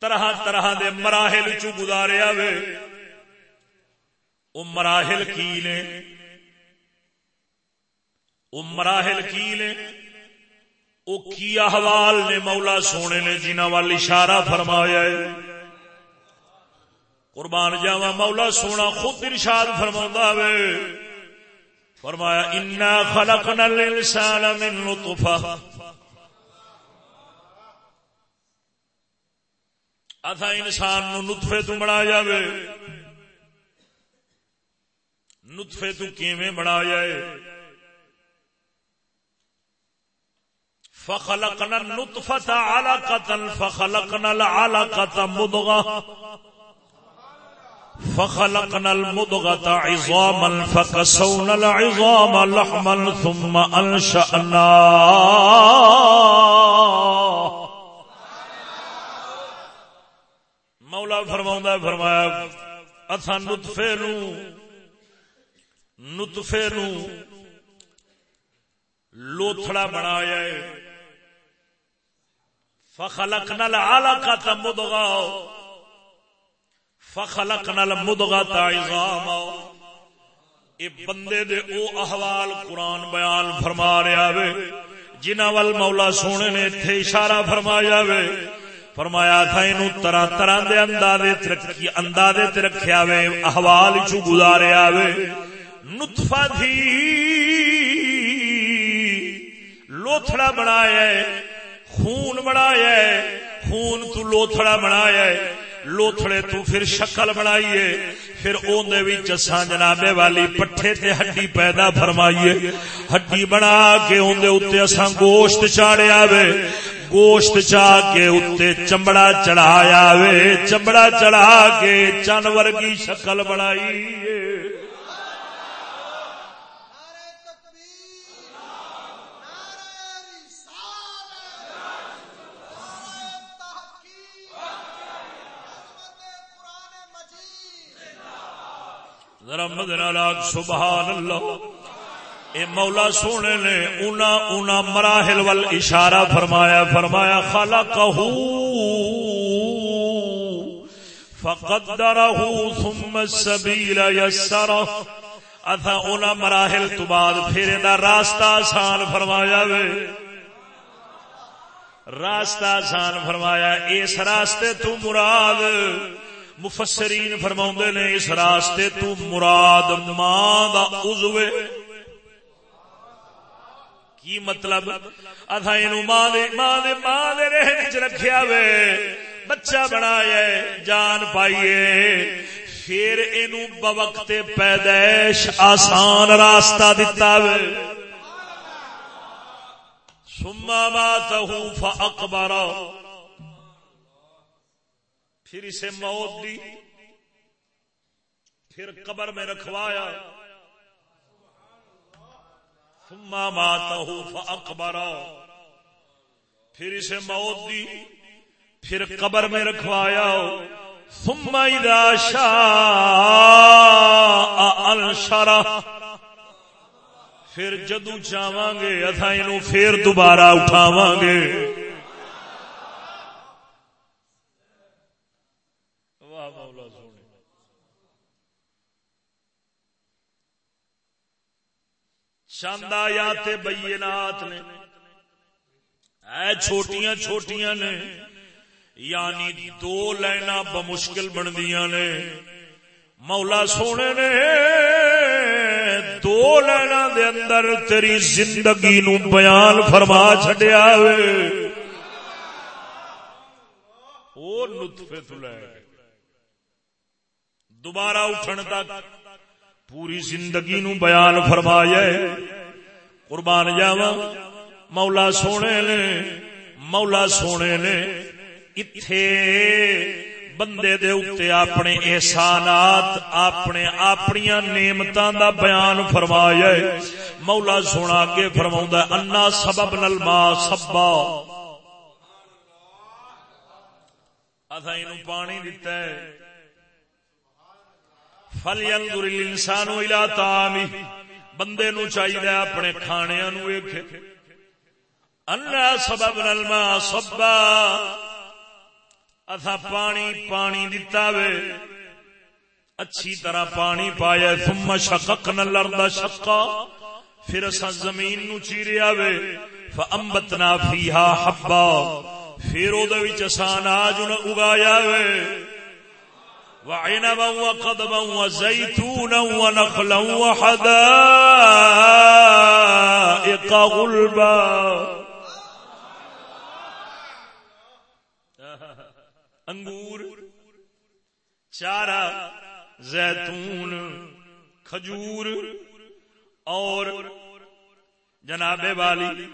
طرح طرح دے مراحل چو گزاریا وے۔ وہ مراحل کی نے؟ وہ مراحل کی نے؟ وہ کی احوال نے مولا سونے نے جنہ وال اشارہ فرمایا ہے؟ قربان جاوا مولا سونا خود ارشاد فرما وے فرمایا، انا خلقنا الانسان من نطفہ اتھا انسان نو نطفے تو بنایا وے نطفے تو کیویں بنایا ہے؟ فخلقنا النطفة علقة، فخلقنا العلقة مضغة، فخلقنا المضغة عظاما، فكسونا العظام لحما ثم أنشأنا مولا فرماؤں فرمایا اتھا نطفے نو نطفے نو لوتھڑا بنایا ہے۔ فخلقنا العلقة مضغا۔ فخلقنا المضغة عظاما۔ اے بندے دے او احوال قرآن بیان فرما رہا وے جنہ وال مولا سونے نے تھے اشارہ فرمایا وے فرمایا تھا اینو طرح طرح دے اندازے تے اندازے تے رکھیا وے، احوال چ گزاریا وے۔ نطفہ تھی۔ لوتھڑا بنایا ہے، خون بنایا ہے، خون تو لوتھڑا بنایا ہے، لوتھڑے تو پھر شکل بنائیے پھر اوندے وچ اساں جنابے والی پٹھے تے ہڈی پیدا فرمائیے ہڈی بنا کے اوندے اوتے اساں گوشت چاڑیا وے گوشت چا کے اتنے چمڑا چڑھایا وے چمڑا چڑھا کے جانور کی شکل بنائی سبحان اللہ اے مولا سونے نے اونا اونا مراحل وال اشارہ فرمایا فرمایا، خلقہو فقدرہو ثم السبیل یسرہ۔ اتھا اونا مراحل تو بعد پھر دا راستہ آسان فرمایا وے۔ راستہ آسان فرمایا، اس راستے تو مراد مفسرین فرماؤں نے، اس راستے تو مراد ماں دا عضوے کی مطلب؟ اتھا اینو ماں دے ماں دے ماں دے رہنے چ رکھیا وے۔ بچہ بنایا جان پائیے پھر اینو بوقت پیدائش آسان راستہ دتا وے۔ سما ماتہ فاقبر پھر اسے موت دی، پھر قبر میں رکھوایا۔ ثم ماتہ فاقبرا پھر اسے موت دی، پھر قبر میں رکھوایا۔ ثم اذا شاء انشرا پھر جدو چاواں گے اتھا اینو پھر دوبارہ اٹھاواں گے۔ چند آیات بینات نے۔ اے چھوٹیاں چھوٹیاں نے یعنی دو لینا بمشکل بندیاں نے۔ مولا سونے نے، دو لینا دے اندر تیری زندگی نو بیان فرما چڈیا او نطفے تو لے۔ دوبارہ اٹھن تک۔ پوری زندگی نو بیان فرمایا قربان جاوا مولا سونے نے، مولا سونے نے اتے بندے دے اتے اپنے احسانات، اپنے اپنی نعمت دا بیان فرمایا مولا سونا کے فرما انا سبب نل ما سبا۔ اتھا پانی دتا ہے۔ فل انظر الانسان الى بندے نو چاہیے اپنے کھانے نو ویکھے۔ اللہ سبب الماء صبا۔ اتھا پانی پانی دتا وے۔ اچھی طرح پانی پایا۔ ثم شققنا الارض شقا۔ پھر اسا زمین نو چیریا وے۔ فانبتنا فیها حبا۔ پھر او دے وچ اسا اناج اگایا وے۔ وعنبا وقضبا وزيتونا ونخلا وحدائق غلبا. انگور چارا زیتون، کھجور، اور جناب والی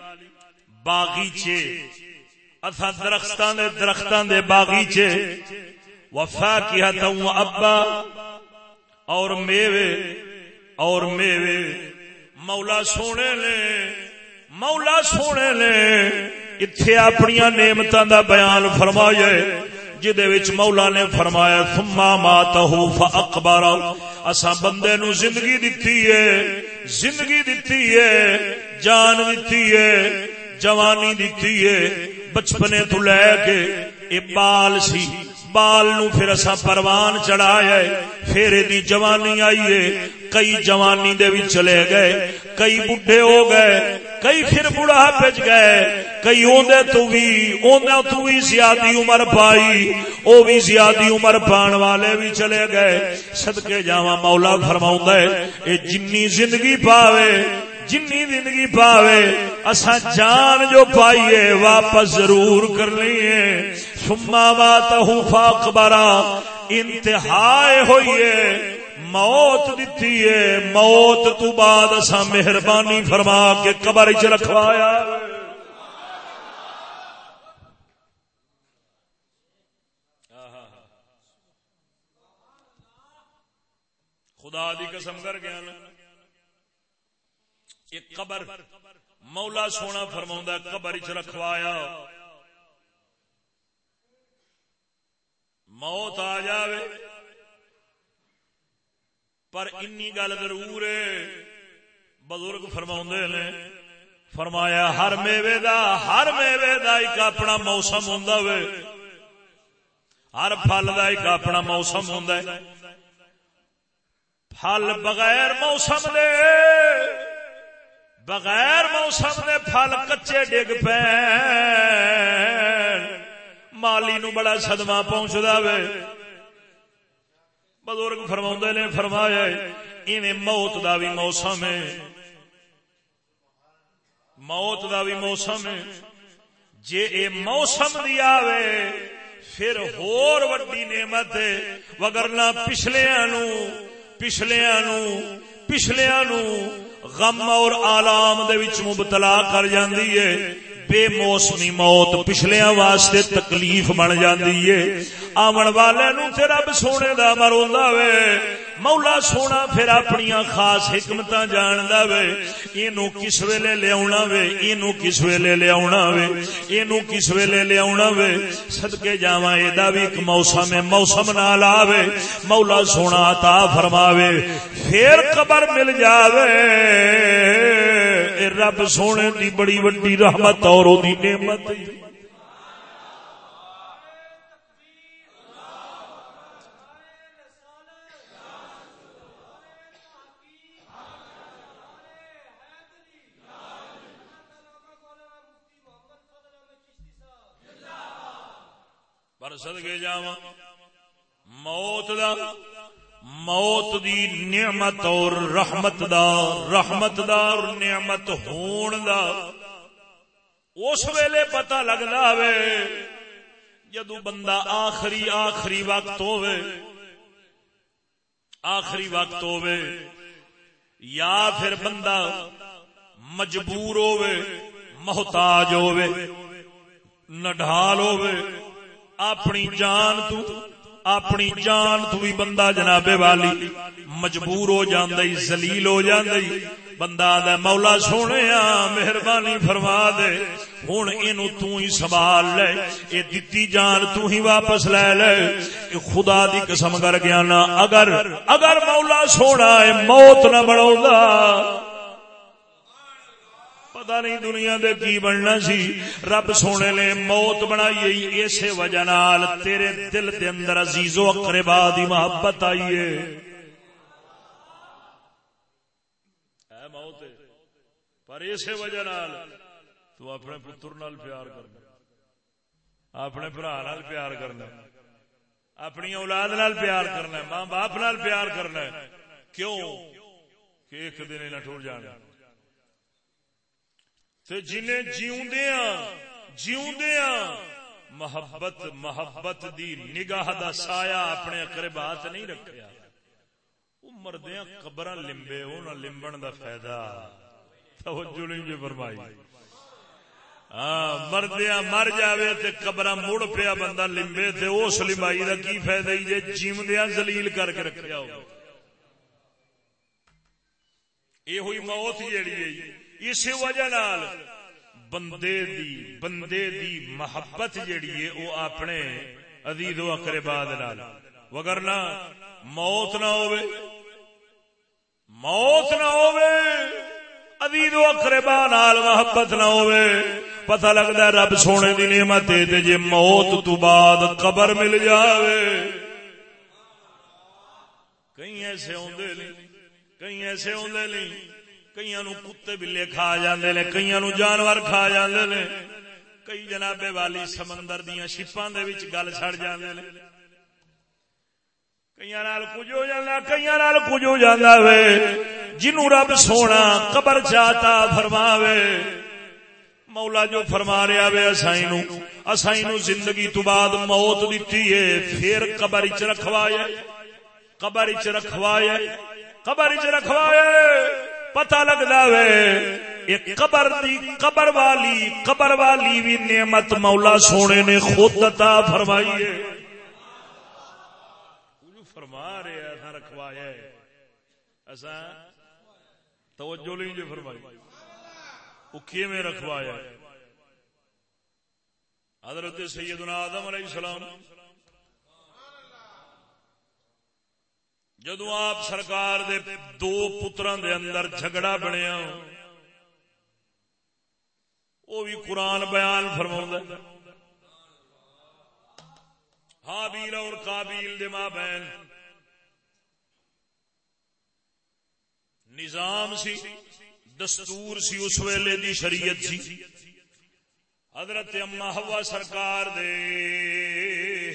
باغیچے اتھا درختان دے درختان دے باغیچے وفا کیا تھا ابا اور میوے اور میوے، مولا سونے نے، مولا سونے نے اتھے اپنی نعمت دا بیان فرمایا جدے وچ مولا نے فرمایا، ثم ماتہ فاقبر۔ اسا بندے نو زندگی دتی ہے، زندگی دتی ہے، جان دتی ہے، جوانی دتی ہے، بچپنے تو لے کے اے بال سی۔ بال نو پھر اسا پروان چڑھایا پھر دی جوانی آئی ہے۔ کئی جوانی دے بھی چلے گئے، کئی بڈھے ہو گئے، کئی پھر بڑھا پچ گئے۔ کئی اوندے تو بھی اوندے تو بھی زیادی عمر پائی، او بھی زیادی عمر پان والے بھی چلے گئے۔ صدقے جاواں مولا فرماوندا ہے، اے جنی زندگی پاوے جنی زندگی پاوے اسا جان جو پائیے واپس ضرور کر لیے۔ سما بات فاقبرا انتہائے ہوئیے، موت دیتی ہے موت تو بعد اسا مہربانی فرما کے قبر چ رکھوایا۔ خدا دی قسم کر گیا نا ایک قبر مولا سونا فرما قبر چ رکھوایا۔ موت آ جاوے۔ پر انی گل ضرور ہے۔ بزرگ فرما نے فرمایا، ہر میوے دا، ہر میوے دا ایک اپنا موسم ہوں ہر پھل دا ایک اپنا موسم ہوں پھل بغیر موسم دے۔ بغیر موسم دے پھل کچے ڈگ پے مالی نو بڑا صدمہ پہنچتا وے۔ بزرگ فرما نے فرمایا، ایویں موت دا بھی موسم ہے۔ موت دا بھی موسم ہے۔ جے اے موسم دی آوے، پھر ہور وڈی نعمت ہے۔ وگرنہ پچھلیاں نو پچھلیاں نو پچھلیاں نو غم اور آلام دے وچ مبتلا کر جاندی ہے۔ بے موسمی موت پچھلیاں واسطے تکلیف بن جاندی ہے۔ آمن والے نو تے رب سونے دا مروندا وے۔ مولا سونا پھر اپنی خاص حکمت جاندا وے۔ اینو کس ویلے لیاونا وے؟ اینو کس ویلے لیاونا وے؟ اینو کس ویلے لیاونا وے؟ صدکے جاواں اے دا وی ایک موسم ہے، موسم نال آوے۔ مولا سونا عطا فرماوے۔ پھر قبر مل جاوے۔ رب سونے دی بڑی وڈی رحمت اور او دی نعمت پر سدگے جا موت دا موت دی نعمت اور رحمت دا رحمت دا اور نعمت ہون دا اس ویلے پتا لگتا وے جدو بندہ آخری آخری وقت ہوئے آخری وقت ہوئے یا پھر بندہ مجبور ہوئے محتاج ہوئے نڈال ہوئے اپنی جان تو اپنی جان تو بھی بندہ جناب والی مجبور ہو جاندی زلیل ہو جاندی بندہ دے مولا سونے مہربانی فرما دے ہوں اینو تو ہی سنبھال لے اے دتی جان تو ہی واپس لے لے اے خدا دی قسم کر گیا نا اگر اگر مولا سونا اے موت نہ بڑھاؤ پتا نہیں دنیا دے کی بننا سی۔ رب سونے لے موت بنائی اسی وجہ نال تیرے دل دے اندر عزیز و اقربا دی محبت آئی ہے۔ موت، پر اسی وجہ نال تو اپنے پتر نال پیار کرنا۔ اپنے برا نال پیار کرنا۔ اپنی اولاد نال پیار کرنا۔ ماں باپ نال پیار کرنا۔ کیوں؟ کہ ایک دن نہ ٹور جانا۔ جنہیں جیوندیا جیوندیا محبت محبت دی نگاہ دا سایہ اپنے اقربات نہیں رکھیا۔ وہ مردیاں قبر لمبے وہ لمبن دا فائدہ۔ توجہ نہیں جو جی فرمائی۔ ہاں مردیا مر جاوے تے قبر مڑ پیا بندہ لمبے تے اس لمبائی دا کی فائدہ ہی جے جیوندیا زلیل کر کے رکھیا ہو۔ یہ ہوئی موت جیڑی ہے۔ اسی وجہ نال بندے دی بندے دی محبت جیڑی ہے وہ اپنے عزیز و اقربا نال۔ وگرنہ موت نہ ہوئے موت نہ ہوئے عزیز و اقربا نال محبت نہ ہوئے پتہ لگتا ہے رب سونے دی نعمت ہے جے موت تو بعد قبر مل جاوے۔ کئی ایسے ہوندے نہیں کئی ایسے ہوندے نہیں۔ کئی کتے بلے کھا جاندے نے کئی جانور کھا جاندے نے کئی جنابے والی سمندر دیا شپاں دے وچ گل چھڑ جاندے نے کئی نال کچھ ہو جانا کئی نال کچھ ہو جانا وے جنو رب سونا قبر چاہتا فرماوے مولا جو فرما رہا وے اسائی نو اسائی نو زندگی تو بعد موت دیتی ہے پھر قبر چ رکھوایا قبر چ رکھوایا قبر چ رکھوایا پتہ لگدا وے، ایک قبر دی قبر والی قبر والی بھی نعمت مولا سونے نے خود عطا فرمائی ہے۔ فرما رہے ہیں رکھوایا ہے۔ ایسا توجہ نہیں جو فرمائی۔ وہ میں رکھوایا ہے؟ حضرت سیدنا آدم علیہ السلام جدو آپ سرکار دے دو پتران دے اندر جھگڑا بنیا وہ بھی قرآن بیان فرما حابیل اور کابیل دے ماں بہن نظام سی دستور سی اس ویلے دی شریعت سی حضرت اما ہوا سرکار دے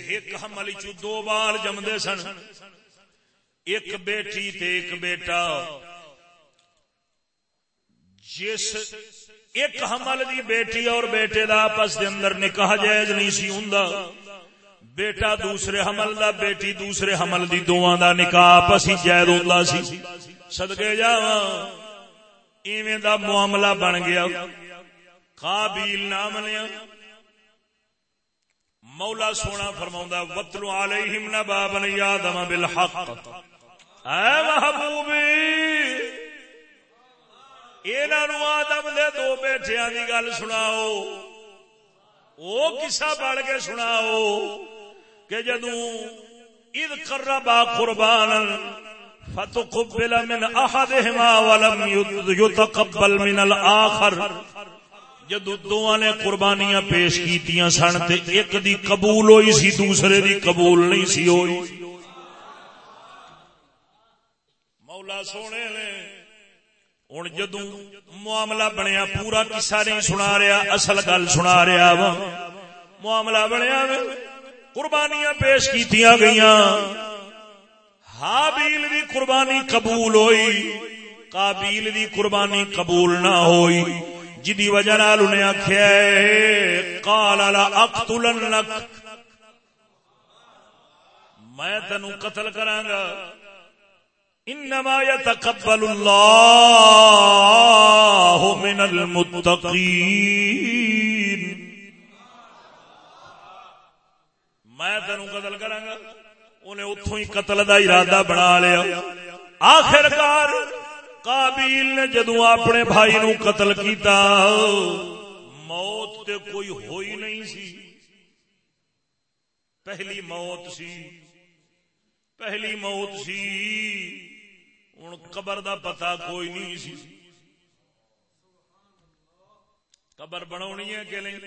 ایک حمل چ دو بال جمدے سن ایک بیٹی تے ایک بیٹا۔ جس ایک حمل دی بیٹی اور بیٹے دا آپس دے اندر نکاح جائز نہیں سی ہوندا۔ بیٹا دوسرے حمل دا، بیٹی دوسرے حمل دی دوواں دا نکاح آپس ہی جائز ہوندا سی۔ صدقے جاواں، ایویں دا معاملہ بن گیا۔ قابیل نہ منیا مولا سونا فرما وطلو علیہم نبا بنی آدم بالحق اے محبوبی انہوں آدم دے دو بیٹھیاں دی گل سناؤ۔ او کسا بڑھ کے سناؤ کہ جدوں اذ قربا قربانا فتقبل من احدهما ولم يتقبل من الاخر۔ جدو دوواں نے قربانیاں پیش کیتیاں سن تے ایک دی قبول ہوئی سی، دوسرے دی قبول نہیں سی ہوئی۔ مولا سونے نے۔ ہن جدو معاملہ بنیا، پورا قصہ نہیں سنا رہا، اصل گل سنا رہا وا۔ معاملہ بنیا قربانیاں پیش کیتیاں گئیاں۔ حابیل دی قربانی قبول ہوئی، قابیل دی قربانی قبول نہ ہوئی۔ جدی وجہ نال انہیں آخیا قال لا اقتلنک۔ میں تینو قتل کراں گا۔ انما يتقبل الله من المتقين. میں تینو قتل کراں گا انہیں اتوں ہی قتل دا ارادہ بنا لیا۔ آخر کار کابیل نے جدو اپنے بھائی نو قتل کیتا، موت تے کوئی ہوئی نہیں سی۔ پہلی موت سی، پہلی موت سی۔ ہوں قبر دا پتا کوئی نہیں سی۔ قبر بنا ہے کہ نہیں؟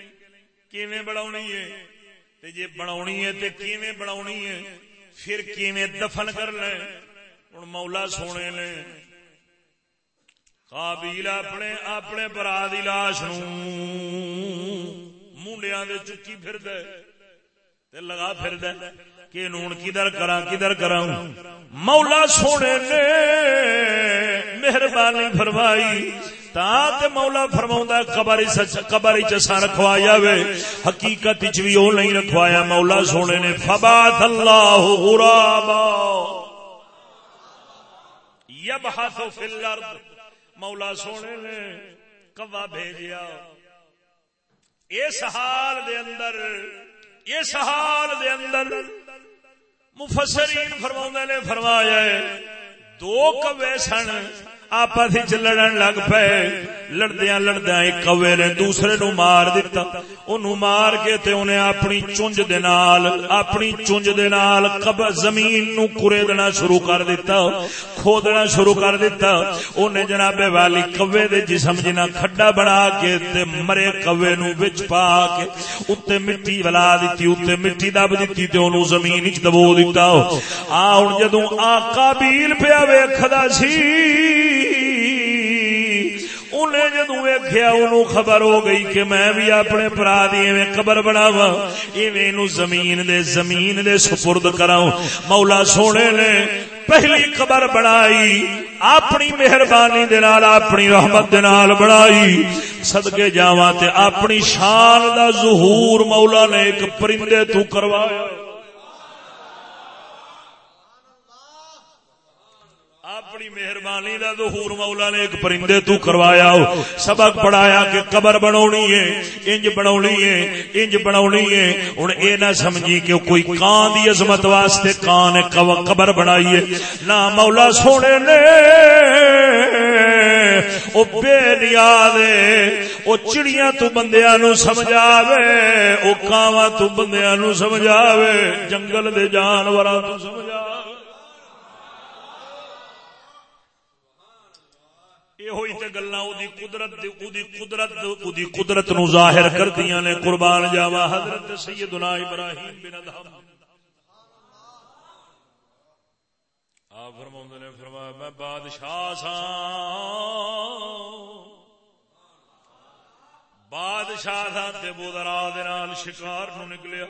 کیویں بنا ہے؟ جی بنا ہے تو کیویں بنا ہے؟ پھر کیویں دفن کر لے؟ ہوں مولا سونے نے قابیل اپنے اپنے برا دی لاش منڈیا چکی پھر دے۔ لگا پھر دے۔ کہ نون کدھر کرا کدھر کرا مولا سونے نے مہربانی فرمائی تے مولا فرما قبر قبر چسا رکھوایا وے۔ حقیقت چ بھی وہ نہیں رکھوایا مولا سونے نے۔ فبات اللہ غرابا۔ یبحث فی الارض۔ مولا سونے نے کوا بھیجیا۔ اس حال دے اندر، اس حال دے اندر مفسرین فرما نے فرمایا دو کوے سن آپس لڑن لگ پے۔ لڑدیا لڑدیا ایک کوے نے دوسرے نو مار دتا۔ انہوں مار کے تے انہیں اپنی چونج دے نال، اپنی چونج دے نال قبر زمین نو کرے دینا شروع کر دیتا کھودنا شروع کر دیتا انہیں جناب والی کوے دے جسم جنا کھڈا بنا کے تے مرے کوے نو وچ پا کے اتے مٹی ولا دیتی اتے مٹی دب دیتی تے انہوں زمین وچ دبو دیتا آ، ہن جدوں آ قابیل پیا ویکھدا سی انہیں ویکھیا انہوں خبر ہو گئی کہ میں بھی اپنے برا دی ایویں قبر بناواں، ایویں نو زمین دے زمین دے سپرد کراں مولا سونے نے پہلی قبر بنائی، اپنی مہربانی دے نال، اپنی رحمت دے نال بنائی۔ صدقے جاواں تے اپنی شان دا ظہور مولا نے ایک پرندے تو کروایا۔ اپنی مہربانی دا ظہور مولا نے ایک پرندے تو کروایا ہو۔ سبق پڑھایا کہ قبر بناونی ہے، انج بناونی ہے، انج بناونی ہے۔ ہن اے نہ سمجھی کہ کوئی کان دی عظمت واسطے کان نے قبر بنائی ہے۔ نہ مولا سونے نے، او بے نیاز او چڑیاں تو بندیاں نو سمجھاوے، او کاواں تو بندیاں نو سمجھاوے۔ جنگل دے جانوراں تو سمجھاوے۔ ہوئی تے گلاں اودی قدرت قدرت نو ظاہر کردیا نے قربان جاوا حضرت سیدنا ابراہیم بن ادہم۔ آپ فرما نے فرمایا، میں بادشاہ سا بادشاہ تھا تے بودرا دے نال شکار نو نکلیا۔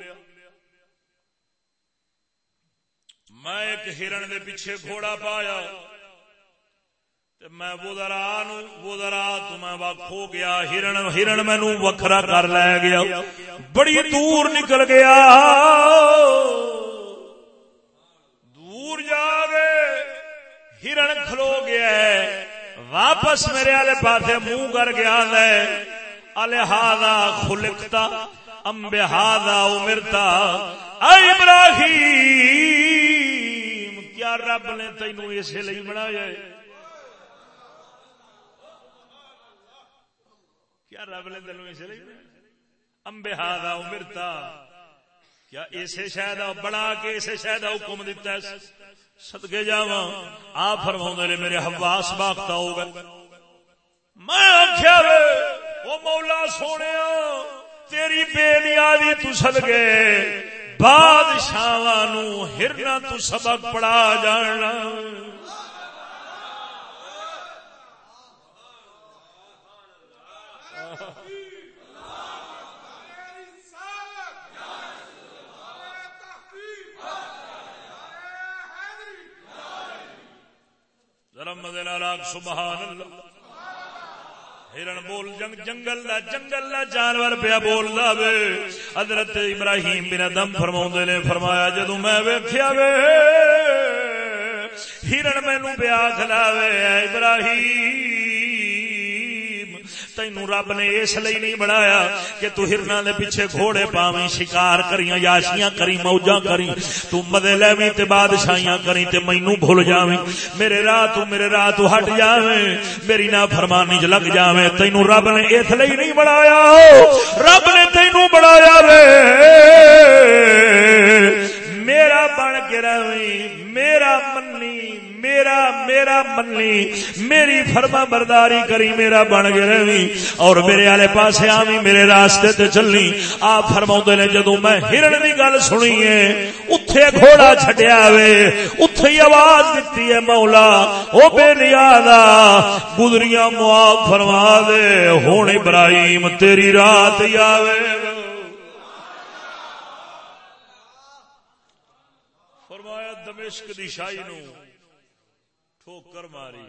میں ایک ہرن دے پیچھے گھوڑا پایا۔ میں بودرا نو تو میں وقت ہو گیا، ہرن ہرن مینو وکھرا کر لے گیا۔ بڑی دور نکل گیا۔ دور جا گئے ہرن کھلو گیا واپس میرے والے پاس منہ کر گیا الہادا خلکتا امبے ہادا امرتا۔ ابراہیم، کیا رب نے تینوں اسے لیے بنایا ہے؟ کیا رب نے دلوں اس لیے امبے ہادا امرتا کیا اسے شاید بڑا کے اسے شاید حکم دیتا ہے؟ صدقے جاواں۔ آ فرماؤں نے میرے حواس باغتا ہوگا۔ میں آخیا وہ مولا سونے تیری بے نیازی تو صدقے۔ بادشاہ نو ہرنا تو سبق پڑھا جانا سبحان اللہ ہرن بول، جنگ، جنگل دا جنگل دا جانور پیا بول دا وے۔ حضرت ابراہیم بن دم فرما نے، فرمایا جدو میں ویخیا وے، ہرن مینو پیا کھلاوے ابراہیم۔ تینو رب نے اس لیے نہیں بنایا کہ تو ہرنا دے پیچھے گھوڑے پاویں شکار کریاں، یاشیاں کری موجاں کری تو مدے لے تے بادشاہیاں کری تے مینو بھول جاویں۔ میرے راہ تو میرے راہ تو ہٹ جاویں۔ میری نا فرمانی چ لگ جاویں۔ تینو رب نے اس لیے نہیں بنایا۔ رب نے تینو بنایا وے۔ میرا بن کے رویں میرا منی میرا میرا منی، میری فرما برداری کری، میرا بن کے رویں اور میرے والے پاس آوی، میرے راستے تے چلنی۔ آپ فرما نے جدو میں ہرن کی گل سنی ہے اتے گھوڑا چڈیا وے اتے آواز دیتی ہے مولا۔ وہ بے نیاد گزریاں معاف فرما دے۔ ہوں ابراہیم، تیری رات آوے عشق دی شاہی نو۔ ٹھوکر ماری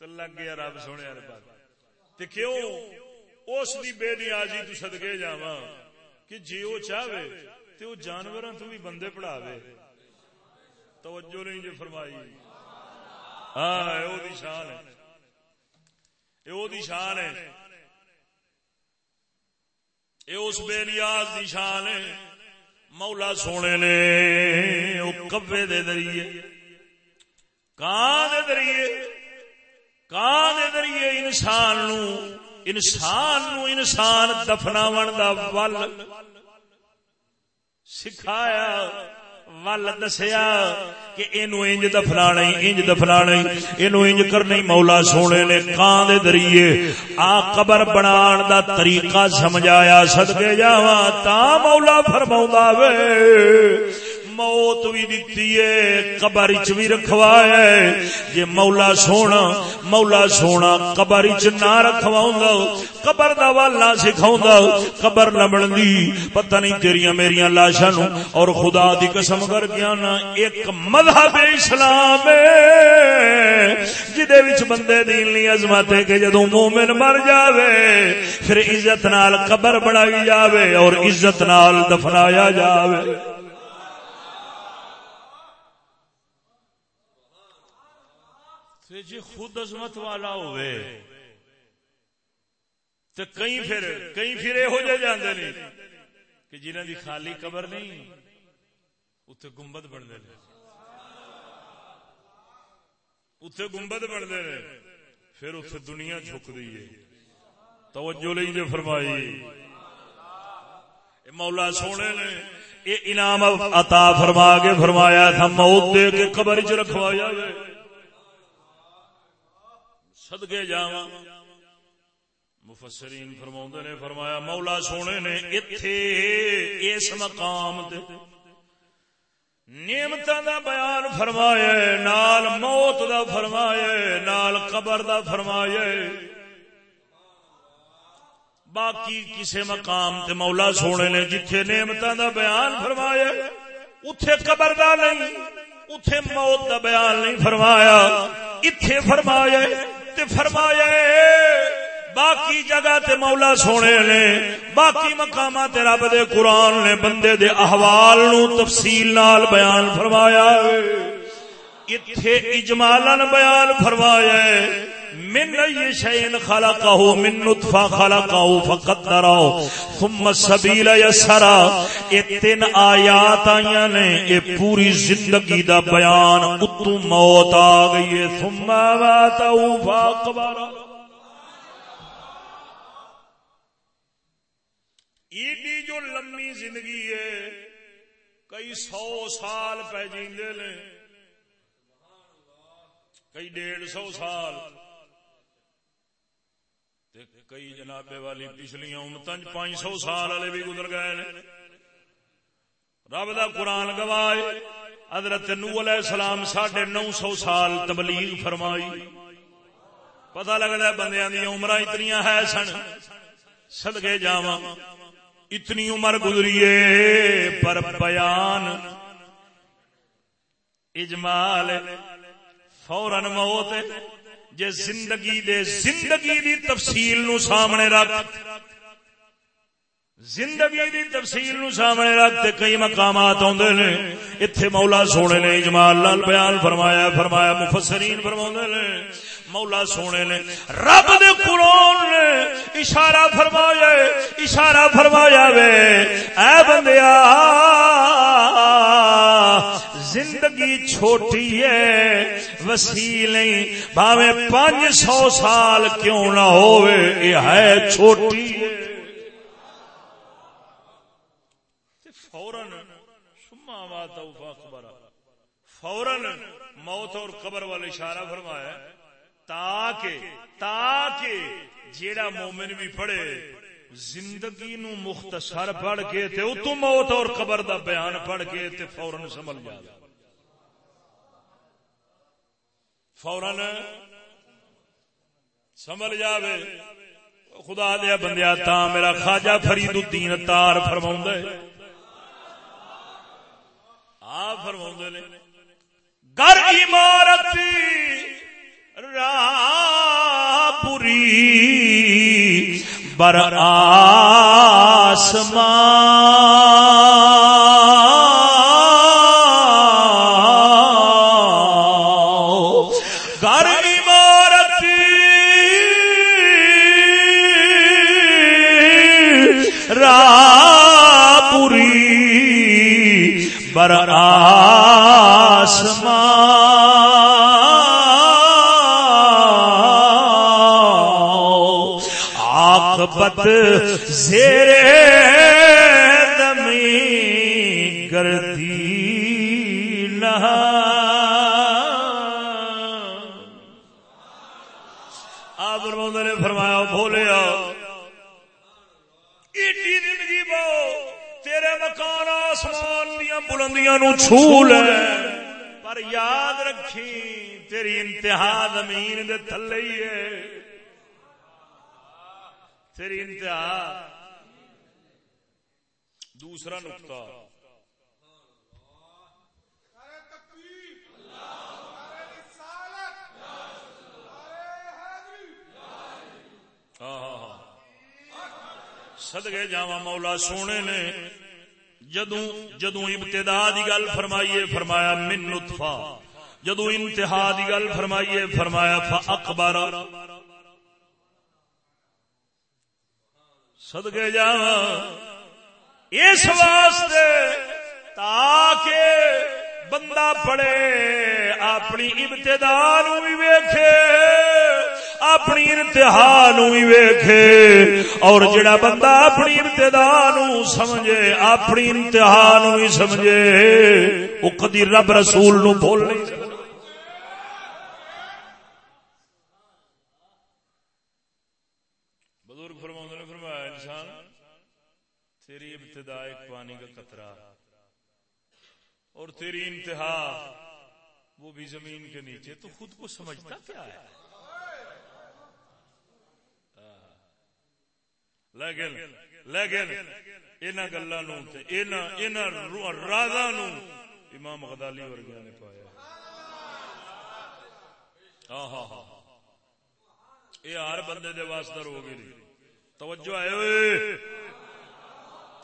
تو لگ گیا رب سونے والے تے کیوں اس دی بے نیازی تو صدقے جاواں کہ جی وہ چاہے تے وہ جانوراں تو بھی بندے پڑھاوے توجہ نہیں جو فرمائی ہاں اے او دی شان ہے اے او دی شان ہے اے اس بے نیاز دی شان ہے مولا سونے نے کبے دے ذریعے، کان دے ذریعے، کان دے ذریعے انسان نو انسان نو انسان دفناون دا ول سکھایا ول دسیا کہ اینو انج دفنا انج دفنا اینو انج کرنی مولا سونے نے کان دے ذریعے۔ آ قبر بنان دا طریقہ سمجھایا، صدقے جاواں، تا مولا فرماوندا وے۔ موت بھی دیتی ہے، قبر چ بھی رکھوایا ہے۔ جے مولا سونا مولا سونا قبر چ نہ رکھواوندا قبر دا والا سکھاوندا قبر نہ بندی پتہ نہیں تیریاں میریاں لاشاں نو اور خدا دی قسم کر گیا نا ایک مذہب اسلام ہے، جدے وچ بندے دین لی عظمت ہے کہ جدوں مومن مر جاوے، پھر عزت نال قبر بنائی جاوے اور عزت نال دفنایا جاوے۔ تے جی خود عظمت والا ہوئے تو کئی پھر کئی پھر ہو جائے جاندے نہیں کہ جنہ دی خالی قبر نہیں اتنے گنبد بنتے ہیں اتنے گنبد بنتے ہیں پھر اتنے دنیا جھک دی ہے۔ توجہ لئی جو فرمائی۔ مولا سونے نے یہ انعام عطا فرما کے فرمایا تھا موت دے کے قبر چ رکھوایا صدقے جاواں۔ مفسرین فرما نے فرمایا، مولا سونے نے اتے اس مقام نعمت دا بیان فرمایا نال موت دا فرمایا نال قبر دا فرمایا باقی کسے مقام تے مولا سونے نے جتھے نعمت دا بیان فرمایا اتے قبر دا نہیں اتے موت دا بیان نہیں فرمایا۔ اتے فرمایا تے فرمایا باقی جگہ تے مولا سونے نے، باقی مقامات رب دے قرآن نے بندے دے احوال نو تفصیل نال بیان فرمایا اتھے اجمالن بیان فرمایا من ای شین خلقه، من نطفه خلقه فقدره ثم السبيل يسرا. اے تین آیات آئیاں نے، اے پوری زندگی دا بیان، اتو موت آ گئی ہے، ثم ماتو فاقبرہ ایڈی جو لمبی زندگی ہے، کئی سو سال پہ جیندے لے کئی ڈیڑھ سو سال۔ کئی جناب والی پچھلیاں امتن پانچ سو سال والے بھی گزر گئے نے رب دا قرآن گواہ حضرت نو علیہ السلام ساڑھے نو سو سال تبلیغ فرمائی پتہ لگتا ہے بندیاں دی عمرہ اتنی ہے سن صدقے جاواں اتنی عمر گزری پر بیان اجمال فورن موت جے زندگی دے زندگی دی تفصیل نو سامنے رکھ۔ زندگی دی تفصیل نو سامنے رکھ تے کئی مقامات ہوندے نے۔ ایتھے مولا سونے نے اجمال لال بیان فرمایا فرمایا، مفسرین فرماوندے نے۔ مولا سونے نے رب دے قرآن نے اشارہ فرمایا اشارہ فرمایا وے۔ اے بندیا زندگی چھوٹی ہے وسیع نہیں بھاوے پانچ سو سال کیوں نہ ہوئے، یہ ہے چھوٹی۔ فوراً فوراً موت اور قبر والے اشارہ فرمایا تاکہ تاکہ جیڑا مومن بھی پڑھے، زندگی نو مختصر پڑھ کے تے اتو موت اور قبر دا بیان پڑھ کے تے فوراً سمجھ جائے فوراً سمجھ جاوے۔ خدا دیا بندیا تا میرا خواجہ فرید الدین تار فرما آ فرما نے گر عمارت را پوری بر آسمان۔ عاقبت زیر دمی گردی نہ آپ نے فرمایا بولیا ایڈی زندگی بو تیرے مکان آسمان دیا بلندیاں نو چھو لے پر یاد رکھی تیری انتہا زمین دے تھلے ہی ہے۔ تیری انتہا۔ دوسرا نقطہ۔ ہاں، ہاں، ہاں۔ سدگے جا مولا سونے نے جدو جدو ابتدا دی گل فرمائیے، فرمایا من نطفہ۔ جدو انتہا دی گل فرمائیے، فرمایا اکبر سدگے جا اس واسطے تاکہ بندہ پڑے اپنی ابتدا نو بھی ویکھے اپنی انتہا نو بھی ویکھے اور جڑا بندہ اپنی ابتدا نو سمجھے اپنی انتہا نو بھی سمجھے وہ کدی رب رسول نو بول نہیں سکتا بزرگ فرما نے فرمایا انسان تیری ابتدا ایک پانی کا قطرہ اور تیری انتہا، وہ بھی زمین کے نیچے۔ تو خود کو سمجھتا کیا ہے؟ لیکن لیکن ان گلوں راجا نو امام غدالی ورگیا نے پایا۔ ہاں ہاں ہاں یہ ہر بندے دے واسطہ رو گئی۔ توجہ آئے ہوئے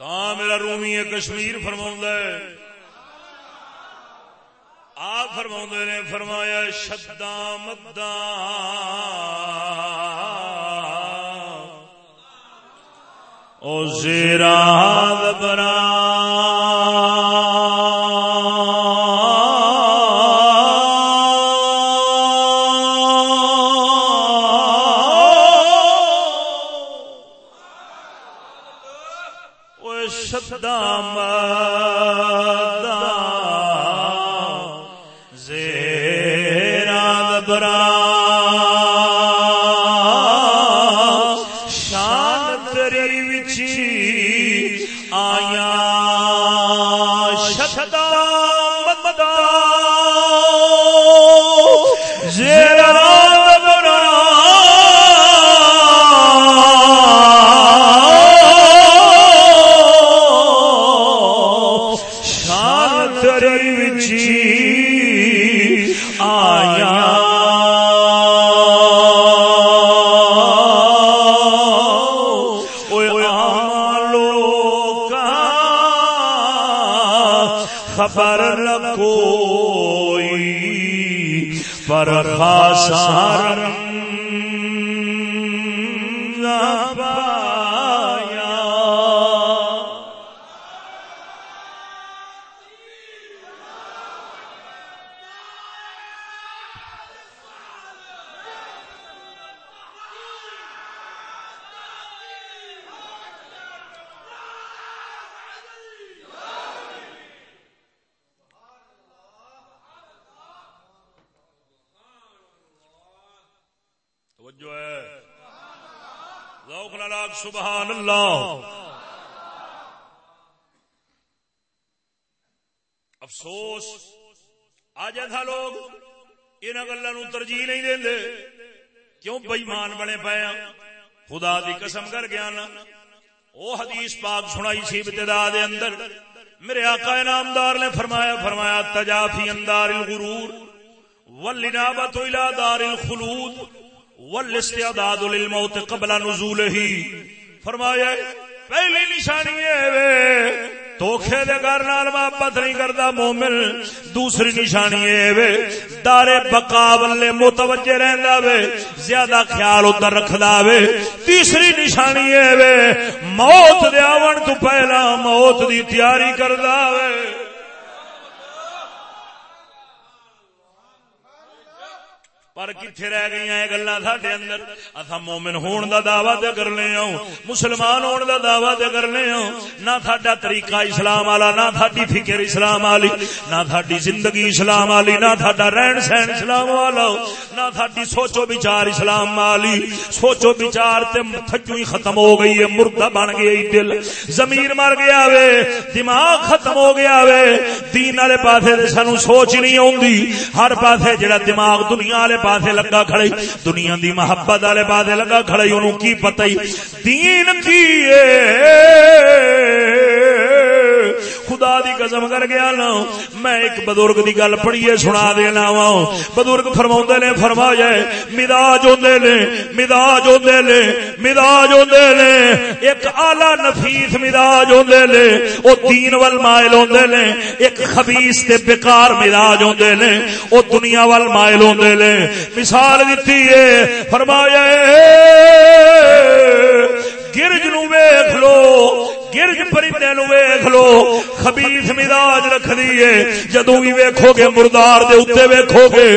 تا میرا رومی کشمیر فرما ہے۔ آپ فرما نے فرمایا شدا مدا او زیرا برا کوئی پر خاصا رنگ خدا دی قسم کر گیا نا۔ وہ حدیث پاک سنائی سی ابتدا دے اندر۔ میرے آقا انعامدار نے فرمایا فرمایا، تجافی اندار الغرور والنابت الى دار الخلود، والاستعداد للموت قبل نزوله۔ فرمایا، پہلی نشانی ہے۔ دھوکھے دے گھر نال محبت نہیں کرتا مومن۔ دوسری نشانی اے دارے بقا والے متوجہ رہندا وے، زیادہ خیال ادھر رکھدا وے۔ تیسری نشانی اے موت دے آون تو پہلا موت دی تیاری کردا وے۔ پر کتنے رہ گئی ہیں گلا سڈے اندر؟ اصا مومن ہون دا دعوی تے کرنے ہوں مسلمان ہون دا دعوی تے کرنے ہوں نہ ساڈا طریقہ اسلام والا، نہ ساڈی فکر اسلام والی، نہ ساڈی زندگی اسلام والی، نہ ساڈا رہن سہن اسلام والا، نہ ساڈی سوچو بچار اسلام والی۔ سوچو بچار تے تھجو ہی ختم ہو گئی ہے، مردہ بن گئی دل زمیر مر گیا وے، دماغ ختم ہو گیا وے۔ دین والے پاسے سانو سوچ نہیں آوندی۔ ہر پاسے جڑا دماغ دنیا والے پاسے لگا کھڑے دنیا دی محبت والے پاسے لگا کھڑے انہوں کی پتہ ہی؟ دین کی خدا دی قسم کر گیا نا میں ایک بزرگ دی گل پڑھیے، سنا دینا وا بزرگ فرما نے فرما جائے مزاج ہوتے نے، مزاج ہوتے نے، مزاج ہوتے نے۔ ایک آلہ نفیس مزاج ہوتے نے۔ وہ دین ول مائل ہوتے نے۔ ایک خبیس تے بیکار مزاج ہوتے نے۔ وہ دنیا وال مائل ہوتے نے۔ مثال دیتی ہے، فرمایا گرج نو ویخ لو۔ گرج پرندے نو ویخ لو، خبیث مزاج رکھ دیے جدو بھی ویکھو گے مردار دے اتنے ویکھو گے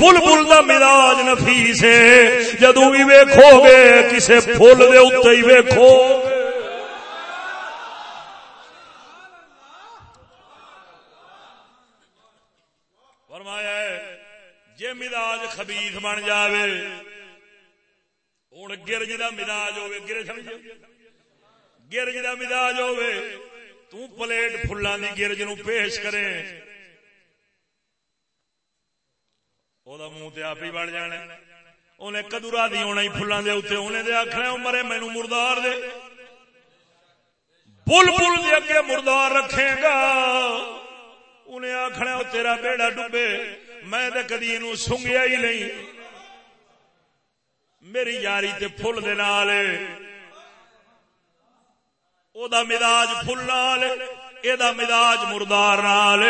بل بل کا مزاج نفیس ہے۔ جدو بھی ویکھو گے کسے فل دے اتنے ہی ویکھو۔ فرمایا جے مزاج خبیث بن جاوے ہوں گرج کا مزاج ہوے گرج سمجھ گرج کا مزاج ہوے تو پلیٹ فلاں دی گرج نو پیش کرے۔ او منہ تے آپ ہی بن جانا انہیں کدورا دی ہونا ہی فلاں دے اتنے انہیں دے آخر مرے مینو مردار دے۔ بل بل دے اگے مردار رکھے گا۔ انہیں آخنا تیرا بیڑا ڈبے۔ میں تو کدی سنگیا ہی نہیں۔ میری یاری تے فل دے نال۔ او دا مزاج فل نال اے دا مزاج مردار نال۔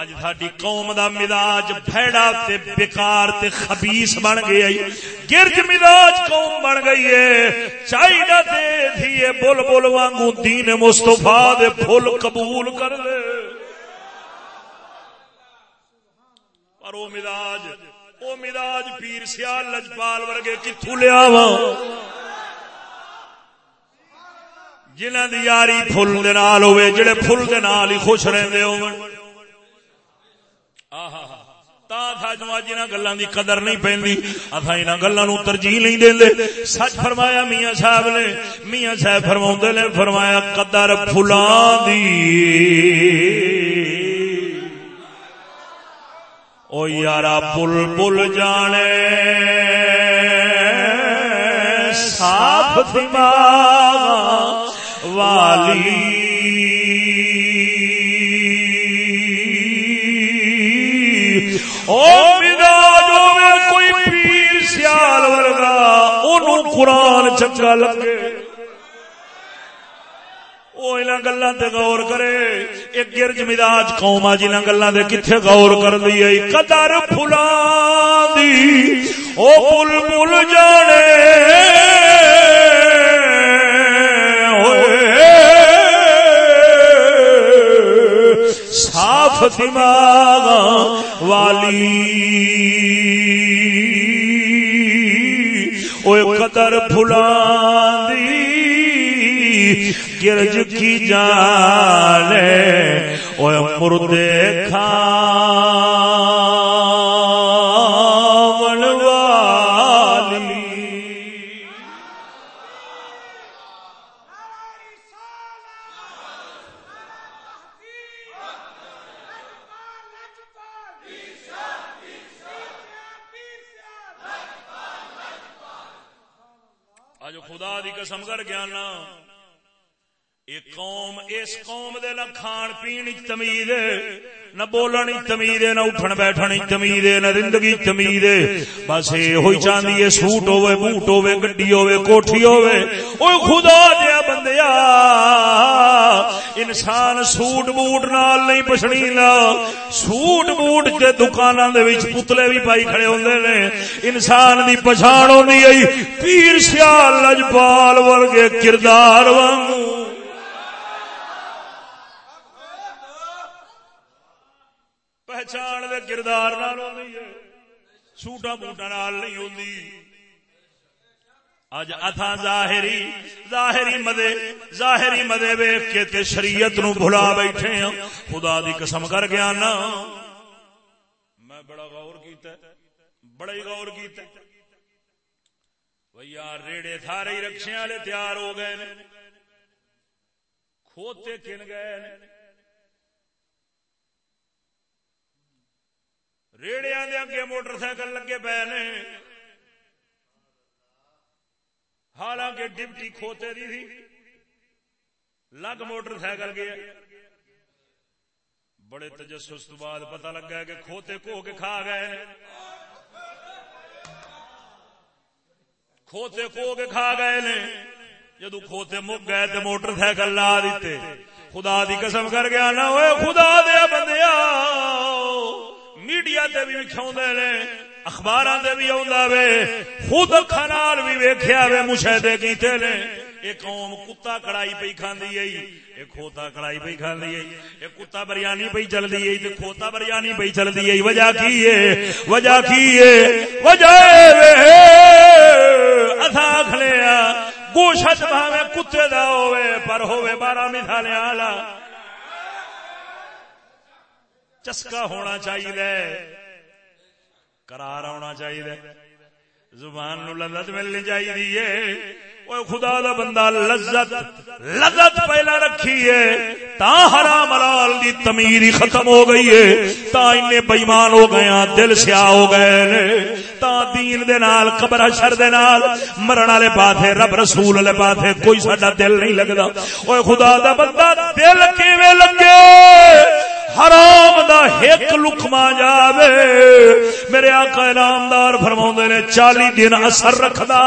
اج ساڈی قوم دا مزاج بھڑا تے بیکار تے خبیث بن گیا گرج مزاج قوم بن گئی ہے۔ چاہیے تے تھی بول بول وانگو دین مصطفی دے پھل قبول کر لے پر او مزاج، او مراج پیر سیال لجپال ورگے کتوں لیا وا جنہ دی یاری فل دے نال ہوے جڑے فل دے نال ہی خوش رہندے ہون آہا تا تھا جو اج انہاں گلاں دی قدر نہیں پیندی اساں انہاں گلاں نو ترجیح نہیں دیندے سچ فرمایا میاں صاحب نے، میاں صاحب فرماوندے نے، فرمایا قدر فلاں دی۔ او یارا پل پل جانے صاف دماغ والی۔ او مزاج ہوے کوئی پیر سیال ورگا، اونوں قرآن چنگا لگے۔ گلا غور کرے۔ ایک گرج مزاج قوم آ جنہ گلا کتنے غور کر دی قدر فلا دی، او پل پل جانے۔ صاف والی. اوے قدر فلا دی گرج کی جانے اوے مردے کھا والی آج خدا دی قسم کر گیا نا قوم اس قوم دے نہ کھان پین تمید نہ بولن تمید نہ اٹھن بیٹھن تمید نہ زندگی تمید بس یہ ہوئی چاہتی ہے، سوٹ ہوے بوٹ ہوے گڈی ہوے کوٹھی ہوے اوے خدا دیا بندیا انسان سوٹ بوٹ نال نہیں پچھنی لا سوٹ بوٹ کے دکاناں دے وچ پتلے بھی پائی کھڑے ہوندے نے۔ انسان دی پہچان ہوندی ہے پیر سیال لجپال ورگے کردار وانگوں۔ پہچان دے کردار نال ہوندی ہے۔ سوٹا بوٹا نال نہیں ہوتی اج اتھا ظاہری ظاہری مدے ظاہری مدے ویخ کے تے شریعت نو بھلا بیٹھے ہیں خدا دی قسم کر گیا نا میں بڑا غور کیتا ہے۔ بڑا ہی غور کیتا ہے۔ یار ریڑے تھارے ہی رکشے والے تیار ہو گئے نے۔ کھوتے کن گئے نے۔ ریڑیاں دے اگے موٹر سائیکل لگے پے نے حالانکہ ڈپٹی کھوتے دی تھی لگ موٹر سائیکل گیا بڑے تجسس تو بعد پتہ لگا کہ کھوتے کو کے کھا گئے کھوتے کو کے کھا گئے نے جدو کھوتے مک گئے تو موٹر سائیکل لا دیتے خدا دی قسم کر گیا نا خدا دیا بندیا میڈیا تے بھی کھاؤ نے اخباراں اخبار بھی وے، خود خنال بھی ویخیا وے مشاہدے کیتے نے۔ ایک قوم کتا کڑائی پی کھاندی آئی ایک کھوتا کڑائی پی کھاندی آئی ایک کتا بریانی پی چل دی آئی کھوتا بریانی پی چل دی وجہ کی ہے وجہ کی ہے وجہ اے اتھا کھلیا گوشت بھاوے کتے دا ہوئے پر ہوئے بارہ مثالے آلا۔ چسکا ہونا چاہیے۔ کرار آنا چاہیے۔ زبان نو لذت ملنی چاہیے۔ خدا دا بندہ لذت لذت پہلا رکھی ہے تا حرام حلال دی تمیری ختم ہو گئی ہے۔ تا انہیں بےمان ہو گئے ہیں، دل سیاہ ہو گئے نے تا دین دے نال، قبر حشر دے نال، مرن والے پاسے رب رسول والے پاسے کوئی ساڈا دل نہیں لگدا۔ اوے خدا دا بندہ دل کیویں لگے؟ حرام دا ایک لکما جاوے۔ میرے آقا نامدار فرما نے، چالی دن اثر رکھدا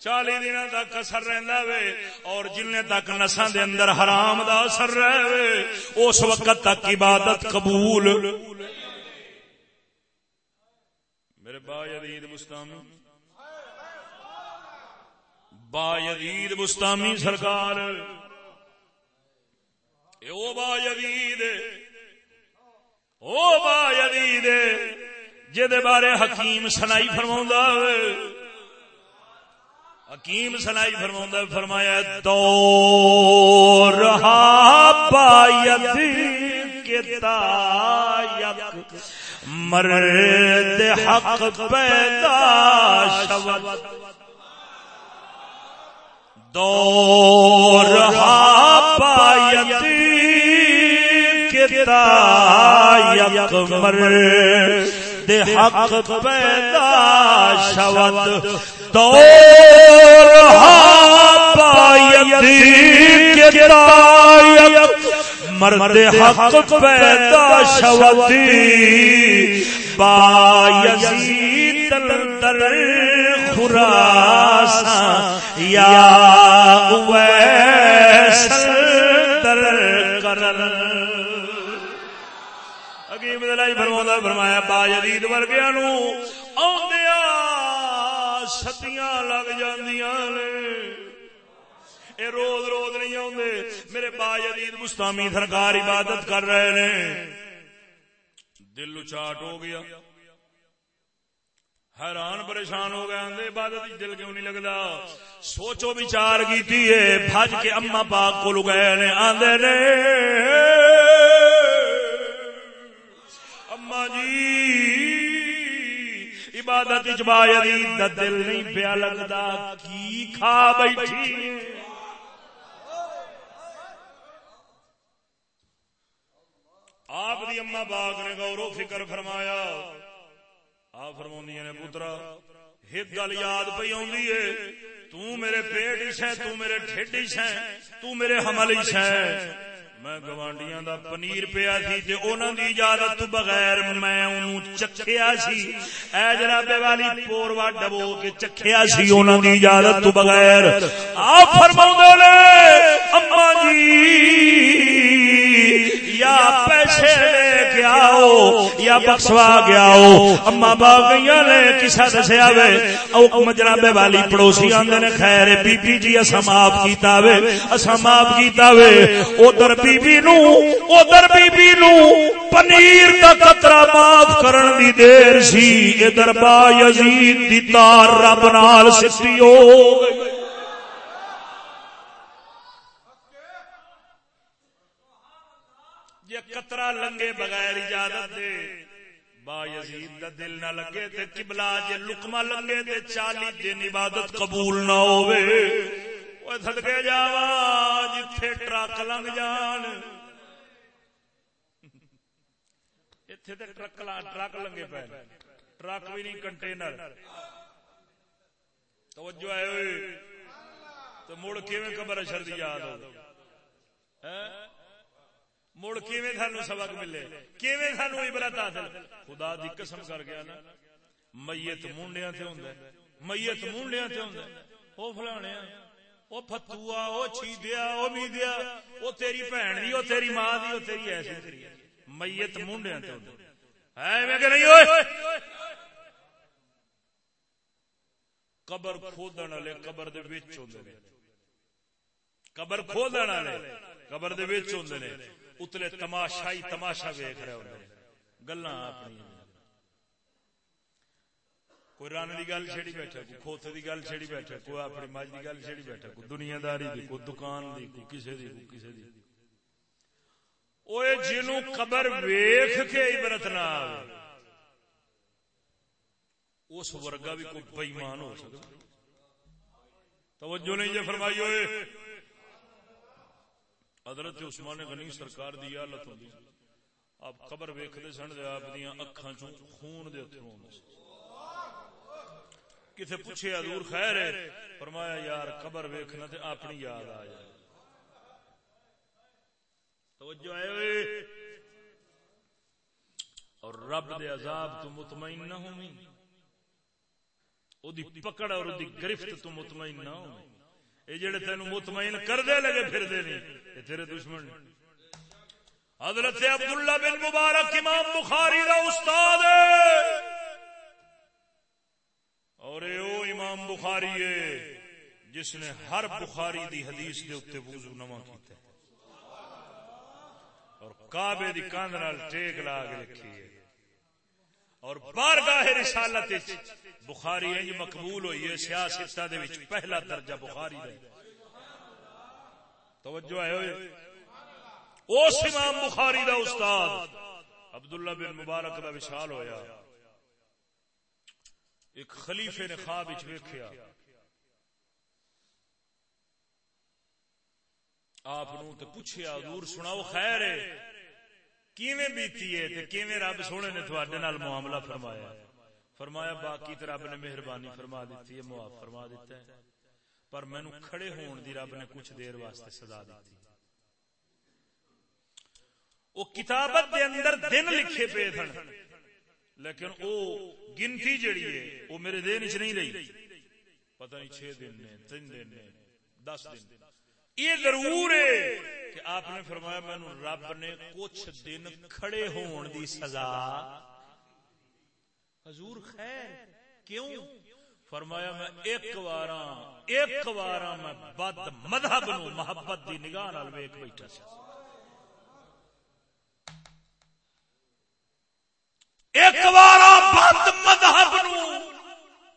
چالی دن تک اثر رہندا وے، اور جن تک نساں دے اندر حرام دا اثر رہے اس وقت تک عبادت قبول۔ میرے با یزید مستامی با یزید مستامی سرکار۔ او با یزید۔ او با یزید۔ جے بارے حکیم سنائی فرما حکیم سنائی فرما فرمایا، دو رہا با یزید مرد حق پیدا شود دور پایتی کتا یک دے حق پیدا شود دور پایتی کتا یک مرد حق پیدا شودی با یزید در خراسان یا در کرن اگیم دلائی فرمایا فرمایا با یزید ورگیا نو آندیا ستیاں لگ جاندیاں نے۔ اے روز روز نہیں آدھے میرے با یزید مستامی سرکار عبادت کر رہے نے۔ دل چاٹ ہو گیا۔ حیران پریشان ہو گیا عبادت دل کیوں نہیں لگتا سوچو، بچار کی بھج کے اما پاک کو گئے نے آدھے نے اما جی عبادت با یزید دل نہیں پیا لگتا کی کھا بیٹھی آپ دی اما باغ نے گورو فکر فرمایا آپ فرما نے پترا ایک گل یاد پی آ میرے پیٹ ہی تو میرے ٹھڈ ہی تو میرے حمل ہی میں گوانڈیاں دا پنیر پیا سی تے انہاں دی اجازت تو بغیر میں اونوں چکھیا سی۔ اے جناب والی، پوروا ڈبو کے چکھیا سی انہاں دی اجازت تو بغیر۔ آپ فرماؤندے نے اما جی یا پیسے لے کے آؤ یا بخشوا گیا ہو اما با گئی نے، کسا دسیا وے؟ او مجرابے والی پڑوسی آندے نے، خیر بی بی جی اسا معاف کیتا وے۔ اسا معاف کیتا وے۔ ادھر بی بی نو، ادھر بی بی نو پنیر دا قطرہ معاف کرن دی دیر سی۔ ادھر با یزید دی تار رب نال سٹی ہو گئی۔ جے قطرہ لنگے بغیر اجازت دے۔ با یزید دا دل نہ لگے تے قبلہ جے لقمہ لگے تے چالی دن عبادت قبول نہ ہوے اوے صدقے جاوا جتھے ٹرک لنگ جان۔ ایتھے تے ٹرک ٹرک لنگے پے۔ ٹرک بھی نہیں کنٹینر۔ توجہ ہے اوئے۔ تو مڑ کیویں قبر اشر دی یاد ہو ہیں مڑ کیویں سبق ملے؟ کیویں عبرت حاصل؟ خدا دی قسم کر گیا نا، میت مونڈیاں تے ہوندا ہے، میت مونڈیاں تے ہوندا ہے۔ او فلانے او فتوا او چھیدیا، او میدیا، او تیری بہن دی، او تیری ماں دی، او تیری ایسی تیری میت مونڈیاں تے ہوندا ہے۔ کہ نہیں، اوئے! قبر کھودن والے قبر دے وچ ہوندے نے قبر کھودن والے قبر دے وچ ہوندے نے اتلے تماشائی تماشا ویخ رہے ہوتے گلا اپنی کوئی رن کی گل چیڑی بیٹھا کوئی کھوتے کی گل چیڑی بیٹھا کوئی اپنی مجھ کی گل چیڑی بیٹھا کوئی دنیا داری دی، کوئی دکان دی، کوئی کسی دی، کوئی کسی دی۔ اوے جنوں قبر ویخ کے عبرت نہ آوے، اس ورگا بھی کوئی بےمان ہو سکتا۔ توجہ نہیں جی فرمائی ہوئے حضرت عثمان غنی سرکار دی حالت ہوندی آپ قبر ویکھدے سن تے آپ دیاں اکھاں چوں خون دے اترو ہوندے کتے پوچھے حضور خیر ہے؟ فرمایا، یار قبر ویکھنا تے اپنی یاد آ جائے۔ توجہ ہے اوئے۔ اور رب دے عذاب تو مطمئن نہ ہوویں او دی پکڑ اور دی گرفت تو مطمئن نہ ہوویں یہ جڑے تین مطمئن کردے لگے پھر دے نہیں۔ یہ تیرے دشمن۔ حضرت عبداللہ بن مبارک امام بخاری دا استاد ہے۔ اور اے او امام بخاری ہے جس نے ہر بخاری دی حدیث دے اتنے وضو نواں کیتا ہے۔ اور کعبے دی کاندھ نال ٹیک لا کے لکھی ہے۔ اور بارگاہ رسالت بخاری انج مقبول ہوئی ہے سیاست دے وچ پہلا درجہ بخاری دا توجہ ہے ہوئے۔ اس امام بخاری دا استاد عبداللہ بن مبارک دا وشال ہویا۔ ایک خلیفے نے خواب وچ ویکھیا۔ آپ نو تے پوچھیا، حضور سناؤ خیر ہے۔ کیویں بیتی ہے تے کیویں رب سونے نے تواڈے نال معاملہ فرمایا فرمایا، باقی تے رب نے مہربانی فرما دیتی ہے، معاف فرما دیتا ہے۔ پر مینو کھڑے ہون دی رب نے کچھ دیر واسطے سزا دیتی۔ او کتابت دے اندر دن لکھے پے تھن، لیکن او گنتی جڑی ہے، او میرے دین وچ نہیں رہی۔ پتہ نہیں 6 دن نے 3 دن نے 10 دن یہ ضرور ہے کہ آپ نے فرمایا مینو رب نے کچھ دن کھڑے ہون دی سزا۔ حضور خیر کیوں؟ فرمایا میں ایک بارا ایک بارا میں بد مذہب نو محبت دی نگاہ نال ویکھ بیٹھا سی ایک بارا بد مذہب نو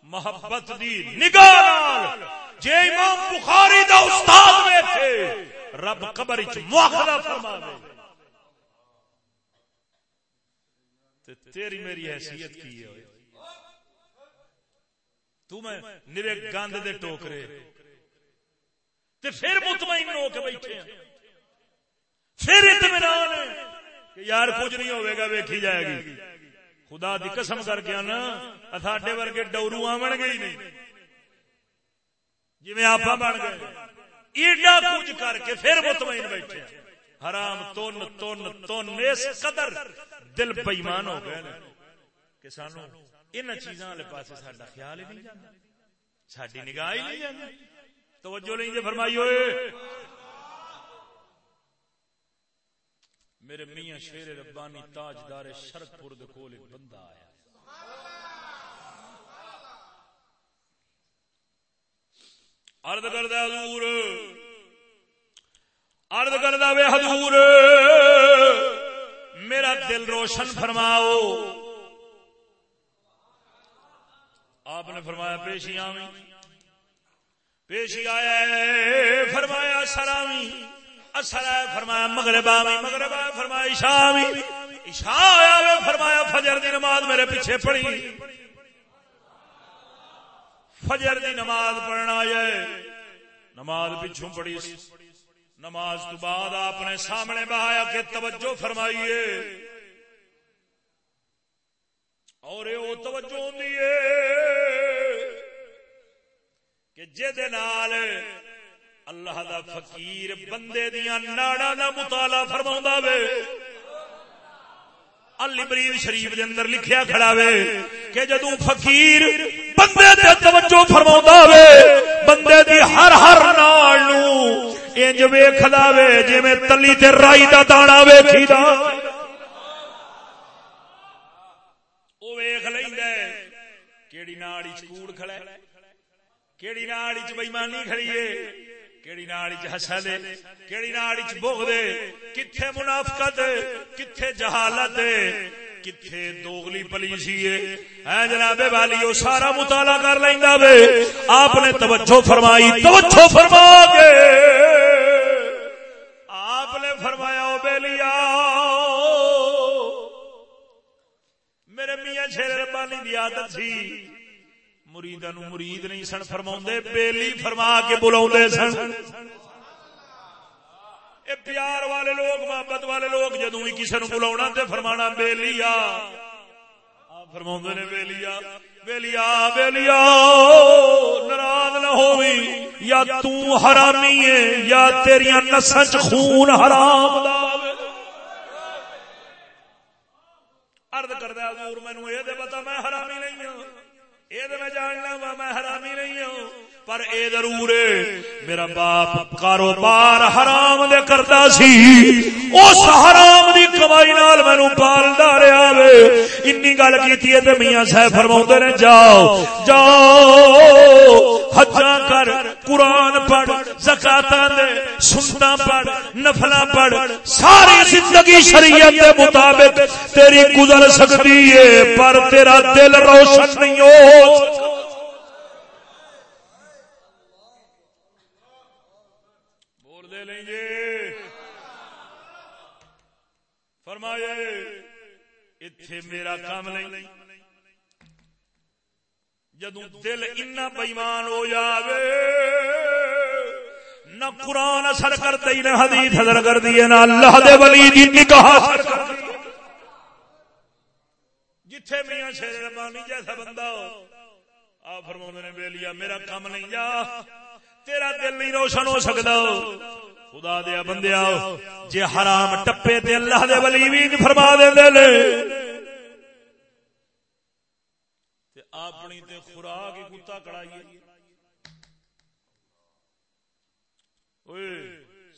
محبت دی نگاہ نال۔ جے امام بخاری دا استاد میں تھے رب قبر وچ مواخذہ فرماوے۔ تے تیری میری حیثیت کی ہے؟ تو میں نرے گند دے ٹوکرے۔ تے پھر مطمئن ہو کے بیٹھے ہیں۔ پھر اطمینان ہے کہ یار کچھ نہیں ہوئے گا، ویکھی جائے گی۔ خدا دی قسم کر کے نا اٹھاڈے ورگے ڈورو آمن گئی نہیں۔ جی آپ بن گئے، ایڈا کچھ کر کے پھر مطمئن بیٹھے حرام، تن تن تن، اس قدر دل بےمان ہو گئے کہ سانو ان چیزاں والے پاس ساڈا خیال ہی نہیں جاتا ساری نگاہ ہی نہیں جاتی توجہ نہیں جی فرمائی ہوئے۔ میرے میاں شیر ربانی تاجدار شرک پور کول ایک بندہ آیا۔ ارد کردہ حضور۔ ارد کردہ وے حضور۔ میرا دل روشن فرماؤ۔ آپ نے فرمایا پیشی آمی پیشی آیا فرمایا سرامی اثر ہے، فرمایا مغرب آمی مغرب آیا فرمایا عشاء آمی عشاء آیا فرمایا فجر دی نماز میرے پیچھے پڑی۔ فجر دی نماز پڑھنا ہے۔ نماز پیچھوں پڑی۔ نماز تو بعد آپ نے سامنے بہایا کہ توجہ فرمائیے۔ اور یہ توجہ ہوتی ہے کہ جہد اللہ دا فقیر بندے دیا ناڑا دا مطالعہ فرما وے۔ البرید شریف دے اندر لکھیا کھڑا وے کہ جدو فقیر بندے دے توجہ فرما وے، بندے دی ہر ہر نال نو انج ویکھدا وے، جویں تلی تے رائی دا دانا ویکھیدا۔ او ویکھ لیندا ہے، کیڑی ناڑی چکوڑ کھڑا ہے، کیڑی ناڑی چ بےمانی کھڑی ہے۔ کیڑی ناڑی چ حسد ہے کیڑی ناڑی چ بغض ہے کتھے منافقت کتھے جہالت کتھے دوغلی پلیسی ہے جناب والی او سارا مطالعہ کر لیندا وے آپ نے توجہ فرمائی توجہ فرما کے آپ نے فرمایا او بیلیا میرے میاں شیر ربانی دی عادت سی مریدا نو مرید نہیں سن فرما بیلی فرما کے بلا سن۔ اے پیار والے لوگ، محبت والے لوگ جدو بھی کسی نو بلا تو فرما بیلیا۔ فرما نے، بیلیا بیلیا بیلیا، ناراض نہ ہو یا ترامی ہے، یا تیریا نسل خون حرام ارد کردہ مینو یہ پتا میں حرامی نہیں ہوں یہ میں جاننا وا میں حرامی نہیں ہوں، پر اے ضرور میرا باپ کاروبار حرام دے کرتا سی۔ اس حرام دی کمائی نال مینوں پالدا رہیا وے۔ انی گل کیتی ہے تے میاں صاحب فرماوندے نے، جاؤ جاؤ۔ حجاں کر، قرآن پڑھ زکاتاں دے، سنتاں پڑھ نفلاں پڑھ، ساری زندگی شریعت دے مطابق تیری گزر سکتی ہے، پر تیرا دل روشن نہیں ہو۔ فرمایا اتھے میرا کام نہیں۔ جدو دل اتنا بےمان ہو جاوے، نہ قرآن اثر کرتے ہی نہ حدیث اثر کر دیے نہ اللہ دے ولی دی نگاہ جتھے میاں شیر ربانی جیسا بندہ ہو، آپ فرماؤں نے بے لیا میرا کام نہیں جا، تیرا دل نہیں روشن ہو سکتا۔ خدا دیا بندیا جی حرام ٹپے تے اللہ دے ولی بھی فرما دے دے اپنی تے خوراک کتا کڑائیے۔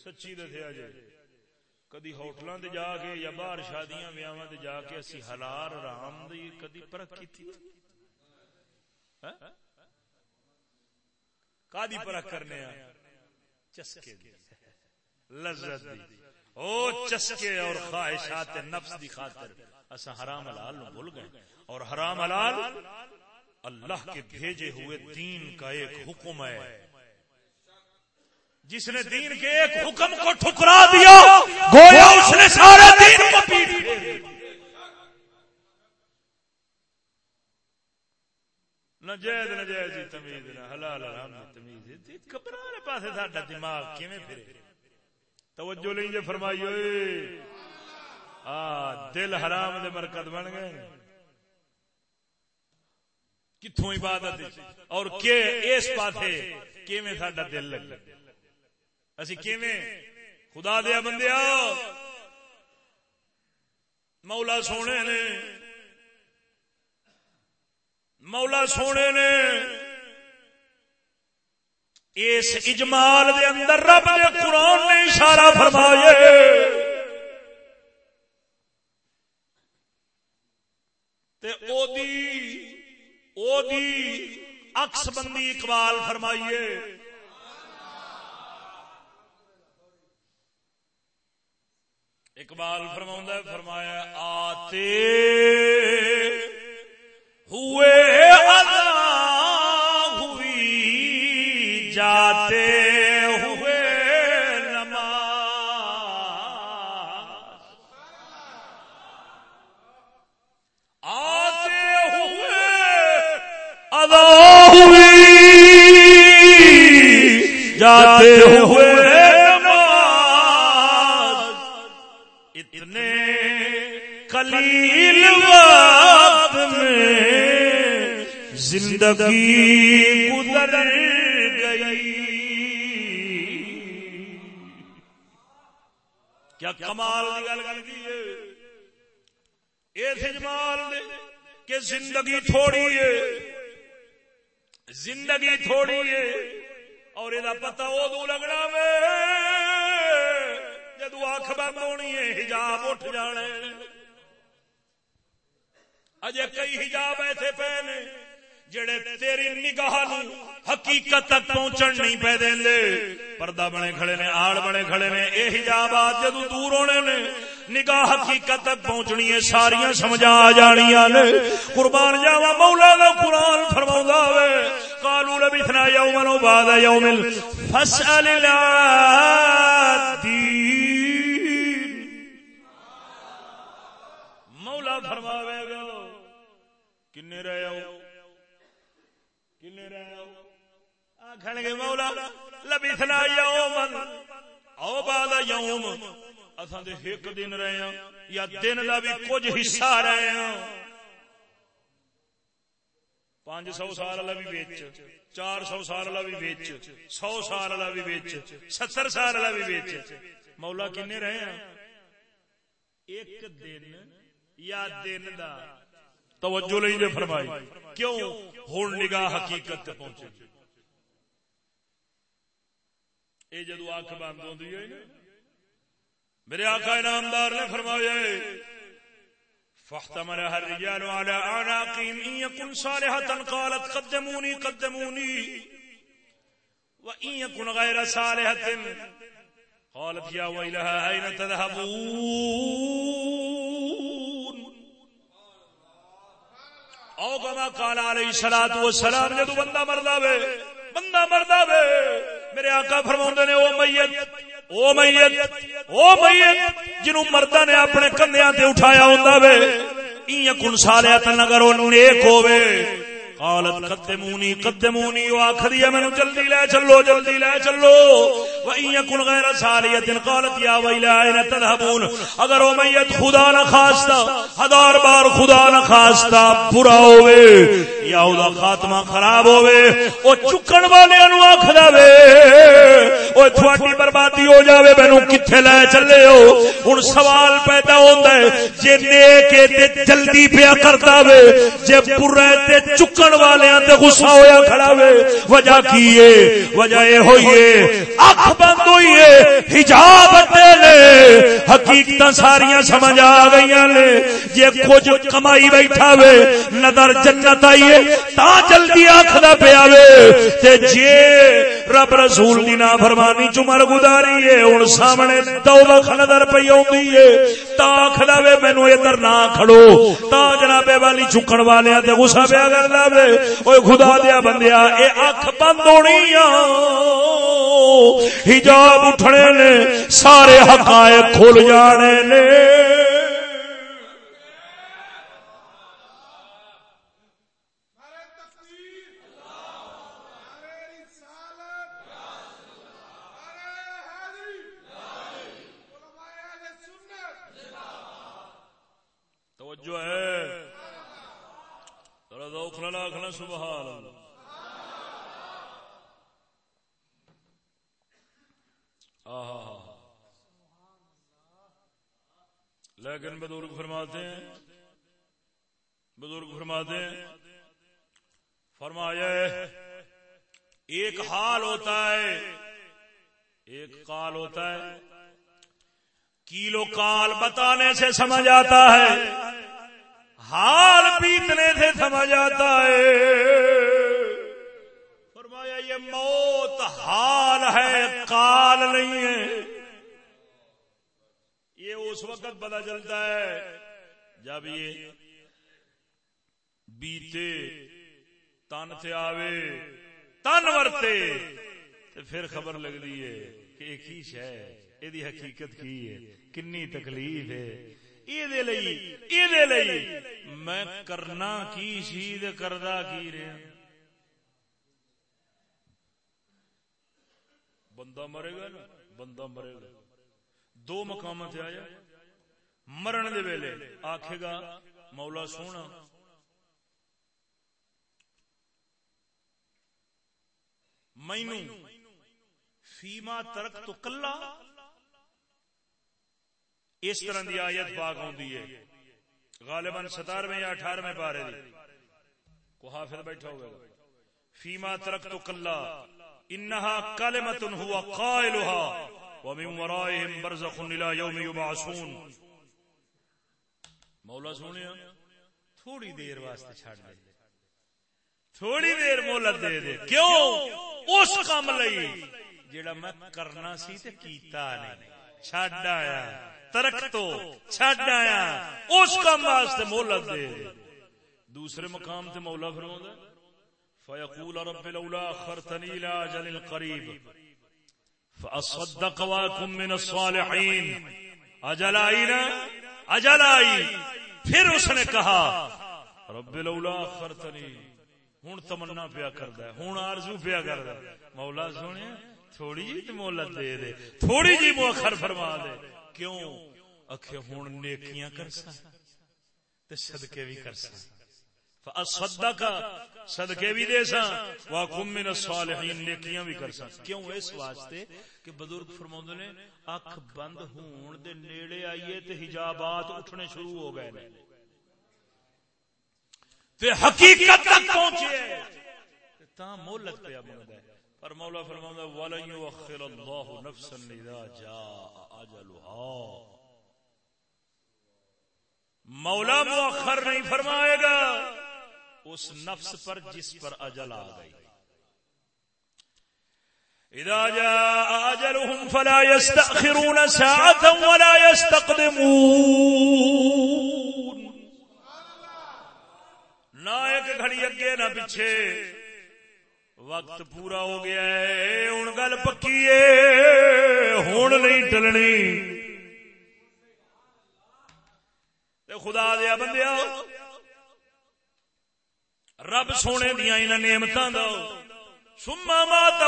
سچی دسیا جی کدی ہوٹل تے جا کے یا باہر شادیاں ویاواں تے جا کے اسی حلال رام دی کدی پرکھ کیتی؟ ہاں؟ کادی پرکھ کرنے چسکے دی۔ لذت دی۔ او چسکے اور خواہشات نفس دی خاطر۔ اسا حرام حلال نو بھول گئے۔ اور حرام حلال اللہ کے بھیجے ہوئے دین کا ایک حکم ہے۔ جس نے دین کے ایک حکم کو ٹھکرا دیا، گویا اس نے سارے دین کو پیٹ نجائز نجائز جی، تمیز حلال، حرام تمیز۔ جی، کبرا پاسے ساڈا دماغ کیویں پھرے؟ توجہ نہیں جی فرمائی ہوئے دل حرام دے مرکز بن گئے۔ کتوں عبادت اور اس پاسے کیویں ساڈا دل لگ اسی کیویں؟ خدا دیا بندیا مولا سونے نے، مولا سونے نے اس اجمال دے اندر رب نے قرآن نے اشارہ فرمایا تے او دی عکس بندی اقبال فرمائیے۔ اقبال فرما فرمایا آتے ہوئے جاتے ہوئے قلیل وقت میں زندگی گزر گئی۔ کیا کمال گل کر دی جمال کہ زندگی تھوڑی ہے۔ زندگی تھوڑی ہے۔ اور یہ پتا ادو لگنا میں جدو اکھ بند ہونی ہے، حجاب اٹھ جانے اجے کئی حجاب ایسے پے نے، جڑے تیری نگاہ حقیقت تک پہنچن نہیں پہ دے پردہ بنے کھڑے نے، آڑ بنے کھڑے نے، اے حجابات جدو دور ہونے نے نگاہ حقیقت تک پہنچنی ہے، ساریاں سمجھا آ جانیاں نے۔ قربان جاوا مولا دا قرآن فرماؤں وے۔ قالوا لبثنا يوما وبعد يوم فاسأل الدين مولا فرماوے گا، کنے رہے ہو کنے رہے ہو آکھن گے مولا، لبثنا یومن او بعد یوم۔ اساں دے ایک دن رہے ہاں یا دن دا بھی کچھ حصہ رہے ہاں۔ پانچ سو سال والا بھی ویچ، چار سو سال والا بھی ویچ، سو سال والا بھی ویچ، ستر سال والا بھی ویچ۔ مولا کنے رہے ہیں ایک دن یا دن دا۔ توجہ لئی دے فرمائی۔ کیوں؟ ہون نگاہ حقیقت تے پہنچے۔ اے جدو آنکھ بند ہوندی ہے نا میرے آقا انعامدار نے فرمایا فاحتملها الرجال على اعناقهم ان يكن صالحة قالت قدموني قدموني وان يكن غير صالحة قالت يا ويلها اين تذهبون؟ او کما کالا علیہ الصلوۃ والسلام، جدو بندہ مردا وے بندہ مردا وے میرے آقا فرماوندے نے، او میت او میت او میت، جنوں مردہ نے اپنے کندھیاں تے اٹھایا ہوندا وے۔ این کن سالیات نگر او نیک ہوے قالت قدمونی قدمونی و آخری میں جلدی لے چلو، جلدی لے چلو۔ وَإِن يَكُنْ غَيْرَ سَالِيَةٍ قَالَتْ يَا وَيْلَا أَيْنَ تَذْهَبُونَ۔ اگر وہ میت خدا نہ خواستہ، ہزار بار خدا نہ خواستہ برا ہوئے یا او خاتمہ خراب ہوئے او چکن والے انو آکھدا وے او تھوڑی بربادی ہو جاوے مینوں کتھے لے چلے ہو۔ ہن سوال پیدا ہوندا ہے، جے نیک تے جلدی پیا کردا وے، جے برے تے چکن سنن والے تے غصہ ہویا کھڑا وے۔ وجہ کی ہے؟ وجہ اے ہوئی ہے اکھ بند ہوئی ہے۔ حجاب تے نے حقیقت ساریاں سمجھ آ گئیاں نے جے کچھ کمائی بیٹھا وے۔ نظر جنت آئی ہے۔ تا جلدی اکھ پیا وے۔ تے جے رب رسول دی نافرمانی چمر گزاری ہے، ہن سامنے دوزخ نظر پئی اوندی ہے۔ تا کھڑا وے، مینوں ادھر نہ کھڑو۔ تا جناب والی چکن والے تے غصہ پیا کردا اوے خدا دیا بندیا اے اکھ بند ہونی حجاب اٹھنے نے سارے حقائق کھل جانے نے توجہ ہے۔ آخنا سبحان لیکن بزرگ فرماتے ہیں، بزرگ فرماتے ہیں، فرمایا ایک حال ہوتا ہے، ایک کال ہوتا ہے کیلو کال بتانے سے سمجھ آتا ہے، حال پیتنے سے سمجھ آتا ہے۔ یہ موت حال ہے کال نہیں ہے۔ یہ اس وقت پتا چلتا ہے جب یہ بیتے، تن سے آوے، تن ورتے پھر خبر لگ لگتی ہے کہ ایک ہی شہ یہ حقیقت کی ہے، کنی تکلیف ہے۔ میں کرنا کی شید کردہ کی رہا۔ بندہ مرے گا نا، بندہ مرے گا۔ دو مقام سے آیا۔ مرن دے ویلے آکھے گا، مولا سونا۔ مینو فیما ترک تو کلا۔ اس طرح دی آیت پاک ہوندی ہے۔ غالباً ستارویں یا اٹھارہویں پارے دی۔ کو حافظ بیٹھا ہوگا فیما ترک تو کلا۔ انہا کلمت ہوا قائلها ومن ورائهم برزخ الى یوم یبعثون مولا سونیا تھوڑی دیر واسطے چھڑ دے تھوڑی دیر مہلت دے دے۔ کیوں؟ اس کام لئی۔ جڑا میں کرنا سی تے کیتا نہیں چھڈ آیا۔ ترک تو چھڈ آیا۔ اس کام واسطے مہلت دے دوسرے مقام تے مولا فرماوندا فیقول رب لولا اخرتنی الى اجل قریب فاصدق واكن من الصالحین اجل آئی نا اجل آئی پھر اس نے کہا، رب لولا اخرتنی ہوں تمنا پیا کردا ہے ہوں آرزو پیا کردا مولا سونے، تھوڑی جی مہلت دے دے، تھوڑی جی مؤخر فرما دے۔ کیوں؟ اکھے ہوں نیکیاں کر سا تے صدقے بھی کر صدقے بھی دے سا واکم من الصالحین نیکیاں بھی کر سا کیوں اس واسطے کہ بزرگ فرماوندے نے اکھ بند ہون دے نیڑے آئیے تے حجابات اٹھنے شروع ہو گئے نے۔ تے حقیقت تک پہنچے۔ تا پہ بندا ہے۔ پر مولا فرماوندا ولن یؤخر اللہ نفسا اذا جاء اجلها مولا مؤخر نہیں فرمائے گا۔ اس نفس پر جس پر اجل آ گئی۔ اذا جاء اجلهم فلا يستأخرون ساعة ولا يستقدمون۔ نہ ایک گھڑی اگے، نہ پیچھے۔ وقت پورا ہو گیا ہے ہوں گل پکی ہے ہوں نہیں ٹلنی۔ خدا دیا بندیا رب سونے دیا ان نعمت دو سما مات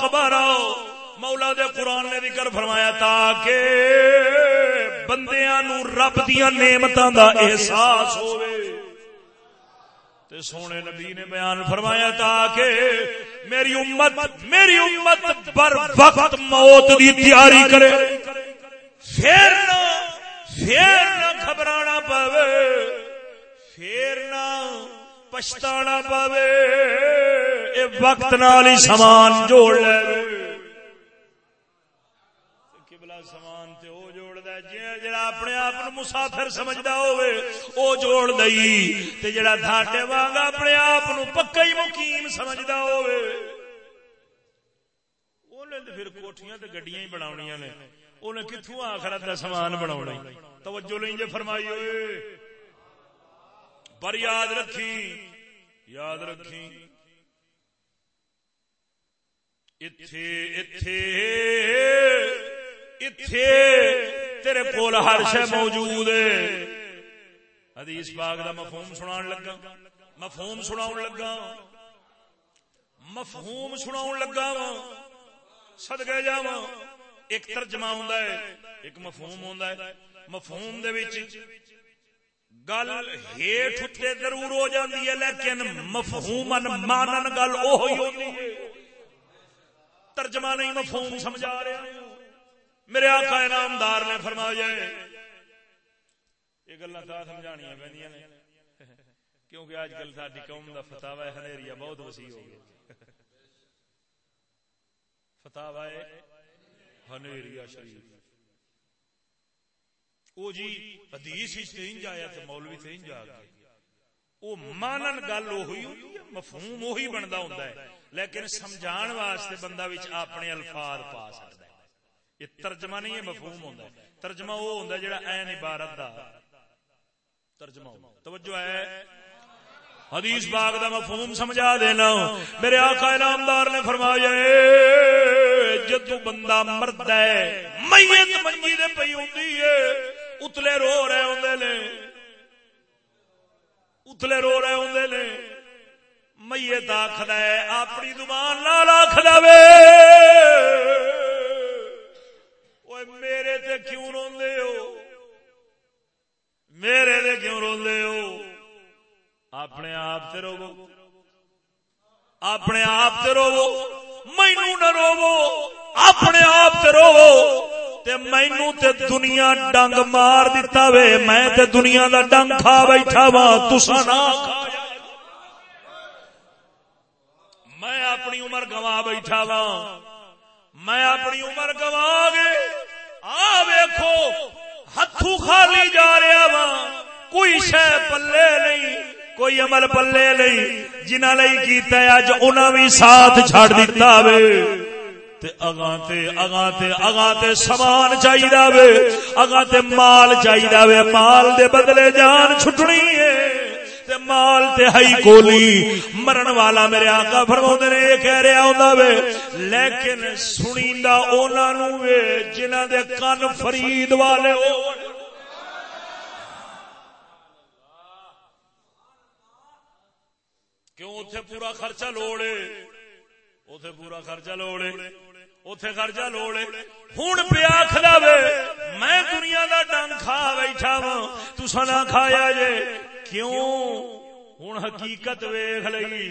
خبر مولا دے قرآن نے ذکر فرمایا، تاکہ بندیاں نو رب دیا نعمت دا احساس ہوئے۔ تے سونے نبی نے بیان فرمایا، تاکہ میری امت میری امت پر وقت موت دی تیاری کرے۔ پھر نہ پھر نہ گھبرانا پاوے۔ پھر نہ پچھتانا پاوے۔ اے وقت نال ہی سامان جوڑ لے۔ قبلہ سامان تے او جڑا اپنے آپ مسافر سمجھدا ہوے او جوڑ دئی۔ تے جڑا تھاڈے اپنے آپ نو پکا ہی مقیم سمجھدا ہوے اونے تے پھر کوٹھیاں تے گڈیاں ہی بناونیاں نے۔ کتوں آخرت کا سامان بنا توجہ نہیں جی فرمائی ہوئے۔ پر یاد رکھی یاد رکھی۔ تیرے کول ہر شہ موجود حدیث باغ دا مفہوم سنا لگا۔ مفہوم سنا لگا۔ مفہوم سنا لگا۔ وا سدگے جاواں ایک ترجمہ ہوں ایک مفہوم ہوں مفہوم دے وچ گل ہیٹ اٹھتے ضرور ہو جاندی ہے، لیکن مفہومن مانن گل اوہی ہوندی ہے۔ ترجمہ نہیں مفہوم سمجھا رہے میرے آقا انعامدار نے فرمایا یہ گلا تا سمجھانیاں پہنیاں نے۔ کیونکہ آج کل ساری قوم کا فتوا ہے بہت وسیع ہو گیا فتوا ہنیریا شریف۔ او جی حدیث ہی تین جایا تے مولوی تین جا گئے او مانن گل وہی مفہوم وہی بندا ہوندا ہے لیکن سمجھان واسطے بندہ وچ اپنے الفاظ پا سکتا ہے یہ ترجمہ نہیں ہے مفہوم ہوتا ہے ترجمہ وہ ہوتا ہے جڑا این عبارت دا ترجمہ توجہ ہے حدیث باغ دا مفہوم سمجھا دینا میرے آقا نامدار نے فرمایا جدو بندہ مرد ہے میت منجی دے پئی ہوندی ہے اتلے رو رہے ہوندے نے۔ اتلے رو رہے ہوندے نے۔ میت آخد اپنی زبان نال آخد میرے تے کیوں روندے ہو؟ میرے تے کیوں روندے ہو؟ اپنے آپ سے رو اپنے آپ سے رو مینو نہ رو اپنے آپ سے رو تے مینو تے دنیا ڈنگ مار دیتا وے، میں تے دنیا دا ڈنگ کھا بیٹھا وا تسا نہ میں اپنی عمر گوا بیٹھا وا میں اپنی عمر گوا گے آ ویکھو، ہتھوں خالی جا رہا وا کوئی شے پلے نہیں، کوئی عمل پلے نہیں جنہ لئی کیتا ہے اج انہاں بھی ساتھ چھڑ دتا وے۔ تے اگاں تے اگاں تے اگاں تے سامان چاہیدا وے اگاں تے مال چاہیدا وے مال دے بدلے جان چھٹنی ہے۔ تے مال تے ہئی کولی۔ مرن والا میرے آقا فرماوندے نے، یہ کہہ رہا ہوندا وے، لیکن سنیندا انہاں وے، جنہاں دے کان فرید والے ہون کیوں؟ اتنے پورا خرچہ لوڑے۔ اتنے پورا خرچہ لوڑے۔ اتے خرچہ لوڑے ہوں پیا کھلا میں دنیا دا ڈنگ کھا بیٹھا وا تسا نہ کھایا جے کیوں ہوں حقیقت ویخ لئی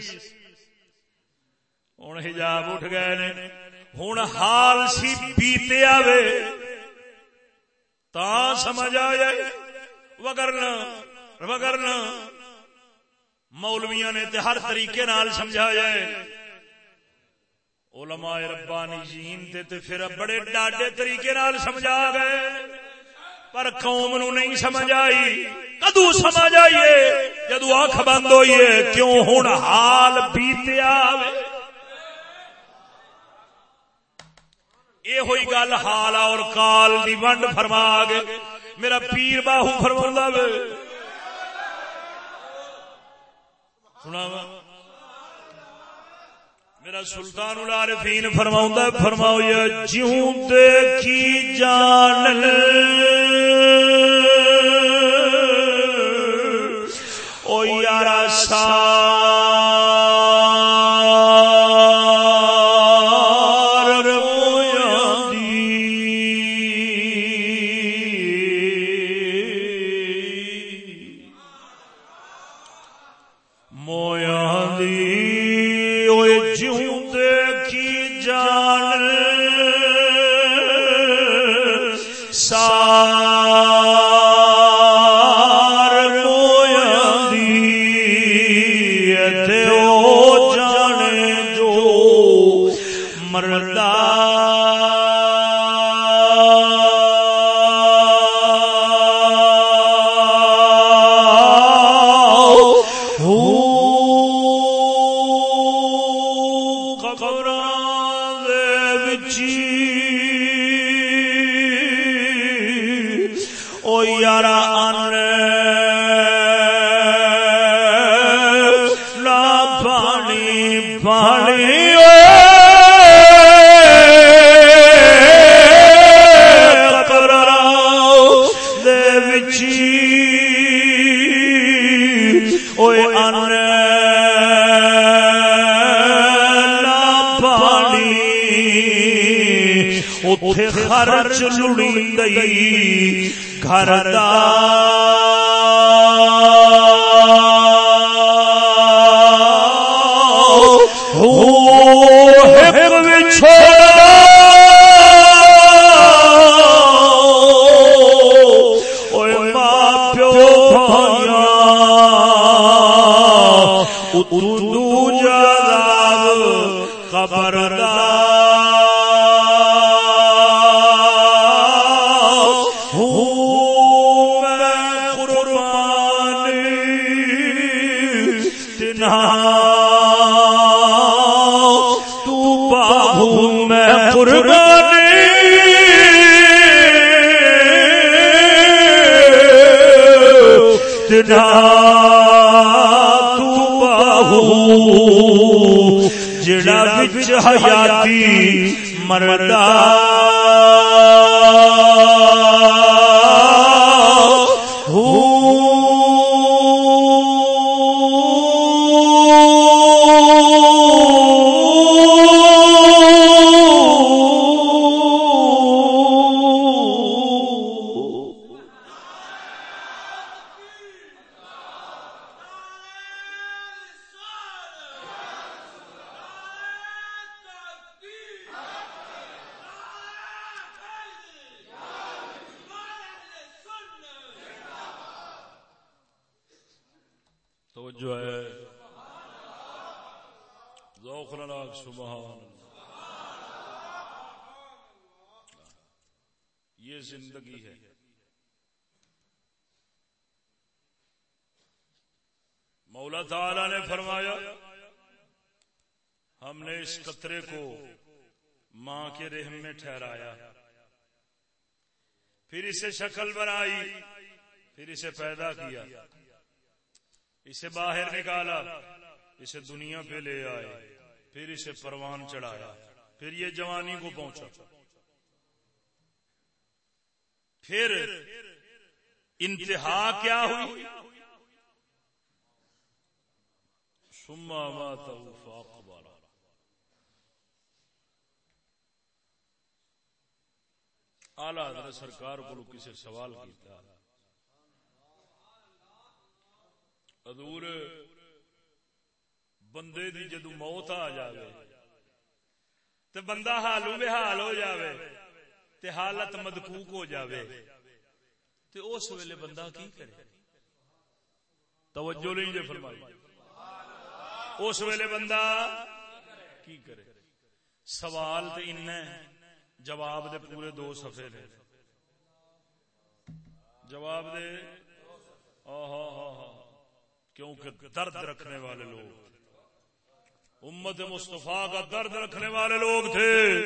ہوں حجاب اٹھ گئے نے ہوں حال سی بیتے آوے تا سمجھ آ جائے وگرنا وگرنا مولویا نے تے ہر طریقے نال سمجھایا ہے علماء ربانی جین تے تے پھر بڑے ڈاڈے طریقے نال سمجھا گئے۔ پر قوم نو نہیں سمجھ آئی۔ کدو سمجھ آئیے جدو اکھ بند ہوئیے کیوں ہن حال بیتیا یہ ہوئی گل حال اور کال دی ونڈ فرما گئے میرا پیر باہو فرما وے۔ سنا میرا سلطان العارفین فرماؤں فرماؤ یا جیوں دیکھی جان گھر چلڑی گئی گھر دار مرد اسے شکل بنائی، پھر اسے پیدا کیا۔ اسے باہر نکالا، اسے دنیا پہ لے آئے، پھر اسے پروان چڑھایا، پھر یہ جوانی کو پہنچا۔ پھر انتہا کیا ہوئی؟ سما ماتا آلہ حضرت سرکار کو کسی سوال کیتا ادور بندے دی جدو موت آ جاوے تو بندہ حالو بے حال ہو جاوے تے حالت مدکوک ہو جاوے تے اس ویلے بندہ کی کرے؟ توجہ نہیں جے فرمائی۔ اس ویلے بندہ کی کرے؟ سوال تے انہیں جواب دے پورے دو صفحے نے۔ جواب دے۔ کیونکہ درد رکھنے والے لوگ امت مصطفیٰ کا درد رکھنے والے لوگ تھے۔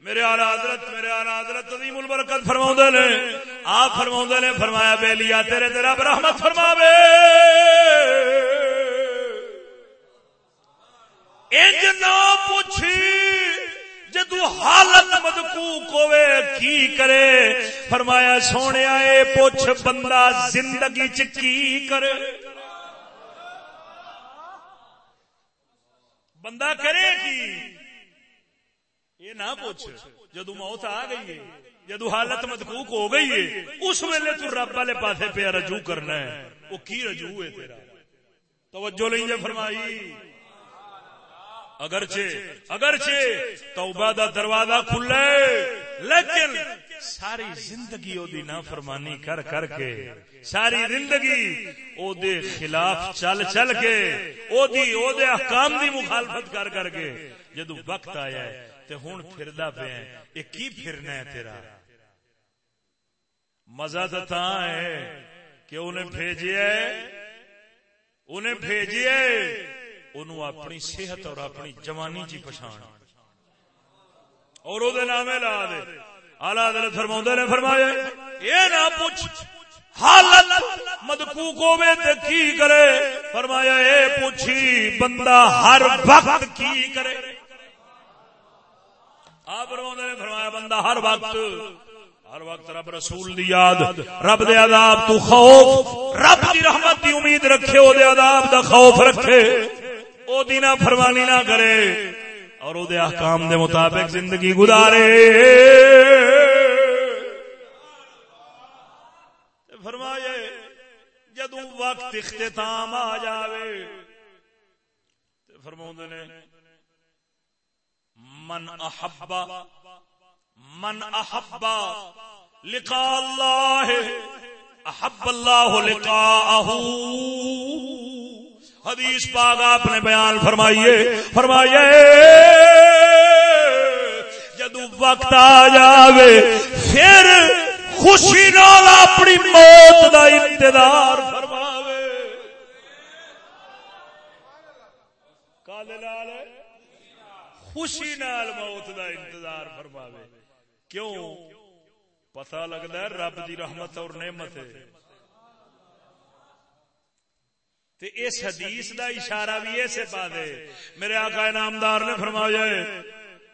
میرے آلہ حضرت، میرے آلہ حضرت عظیم البرکت فرما نے۔ آپ فرما نے، فرمایا، بے لیا، تیرے تیرا برحمت فرما بے انج نہ پوچھی۔ جدو حالت مدکوک ہوئے کی کرے؟ فرمایا سونے آئے پوچھ، بندہ زندگی چ کی کرے؟ بندہ کرے کی؟ یہ نہ پوچھ، جدو موت آ گئی ہے، جدو حالت مدکوک ہو گئی ہے، اس ویلے تو رب والے پاسے پہ رجوع کرنا ہے۔ وہ کی رجوع ہے تیرا؟ توجہ لیں فرمائی۔ اگرچہ اگرچہ توبہ دا دروازہ کھلے لیکن ساری زندگی او دی نافرمانی کر کر کے، ساری زندگی او دے خلاف چل چل کے، او دی او دے احکام دی مخالفت کر کر کے جدو وقت آیا ہے، تے ہن پھردا پے ہیں اے کی پھرنا ہے تیرا؟ مزہ تو تا ہے کہ انہیں بھیجیا انہیں بھیجیا اپنی صحت اور اپنی جوانی چی پچھان اور لا دے۔ فرما نے فرمایا نہ پوچھ حالت مدکوک ہوے تے کی کرے؟ فرمایا اے پوچھی بندہ ہر وقت کی کرے؟ آپ نے فرمایا بندہ ہر وقت ہر وقت رب رسول دی یاد رب دے عذاب تو خوف رب دی رحمت دی امید رکھے او دے عذاب دا خوف رکھے۔ او دینا فرمانی نہ کرے اور او دے احکام دے مطابق زندگی گزارے۔ فرمائے جدو وقت اختتام آ جاوے فرما نے، من احبا من احبا لقاء اللہ، احب اللہ لقاءہ۔ حدیث پاک آپ نے بیان فرمائیے۔ فرمائیے۔ جدو وقت آ جاوے، پھر خوشی نال اپنی موت دا انتظار فرماوے۔ خوشی نال موت دا انتظار فرماوے۔ کیوں؟ پتہ لگتا ہے رب دی رحمت اور نعمت ہے۔ تے اس حدیث دا اشارہ بھی ایسے پا دے۔ میرے آقا نامدار نے فرمایا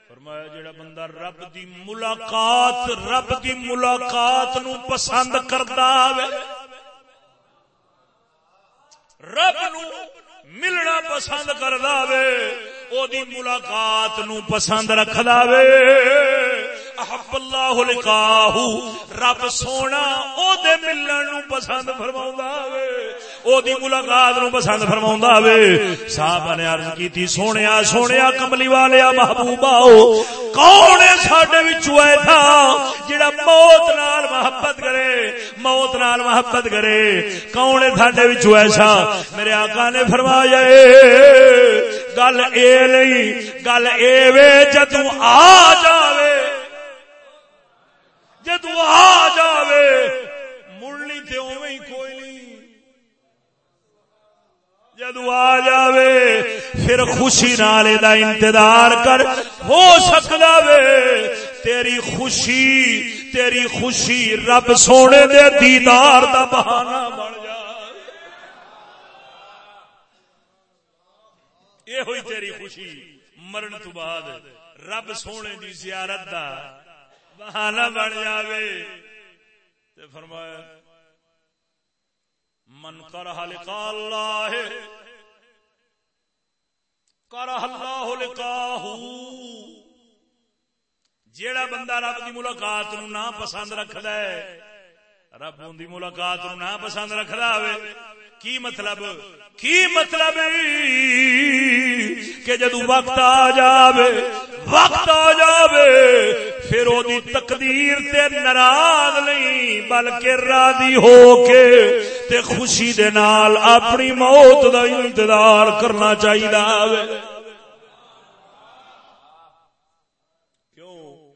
فرمایا جڑا بندہ رب دی ملاقات رب دی ملاقات نو پسند کرتا رب نو ملنا پسند کردا وے او دی ملاقات نو پسند رکھدا وے احب اللہ لقاہ رب سونا او دے ملن نو پسند فرماوندا وے۔ او دی ملاقات نو پسند فرماوندا وے۔ صاحب نے عرض کیتی، سونیا سونیا کملی والیا محبوبا کون ہے ساڈے وچوں اے تھا جڑا موت نال محبت کرے؟ موت نال محبت کرے۔ کون ہے ساڈے وچوں ایسا؟ میرے آقا نے فرمایا گل اے نہیں، گل اے وے، جدوں آ جاوے جدو آ جاوے، مڑنی تے اوویں ہی کوئی نہیں۔ جدو آ جاوے، پھر خوشی نالے دا انتظار کر، ہو سکدا وے، تیری خوشی تیری خوشی رب سونے دے دیدار دا بہانہ بن جائے یہ ہوئی تیری خوشی، مرن تو بعد رب سونے دی زیارت دا۔ بہانہ بن جاوے۔ تے فرمایا، من کرہ لقاء اللہ کرہ اللہ لقاہ جیڑا بندہ رب دی ملاقات نو نہ پسند رکھدا ہے، رب دی ملاقات نو نہ پسند رکھدا ہوے۔ کی مطلب؟ کی مطلب؟ کہ جدو وقت آ جاوے، وقت آ جاوے۔ پھر او دی تقدیر تے ناراض نہیں، بلکہ راضی ہو کے تے خوشی دے نال اپنی موت دا انتظار کرنا چاہیے کیوں؟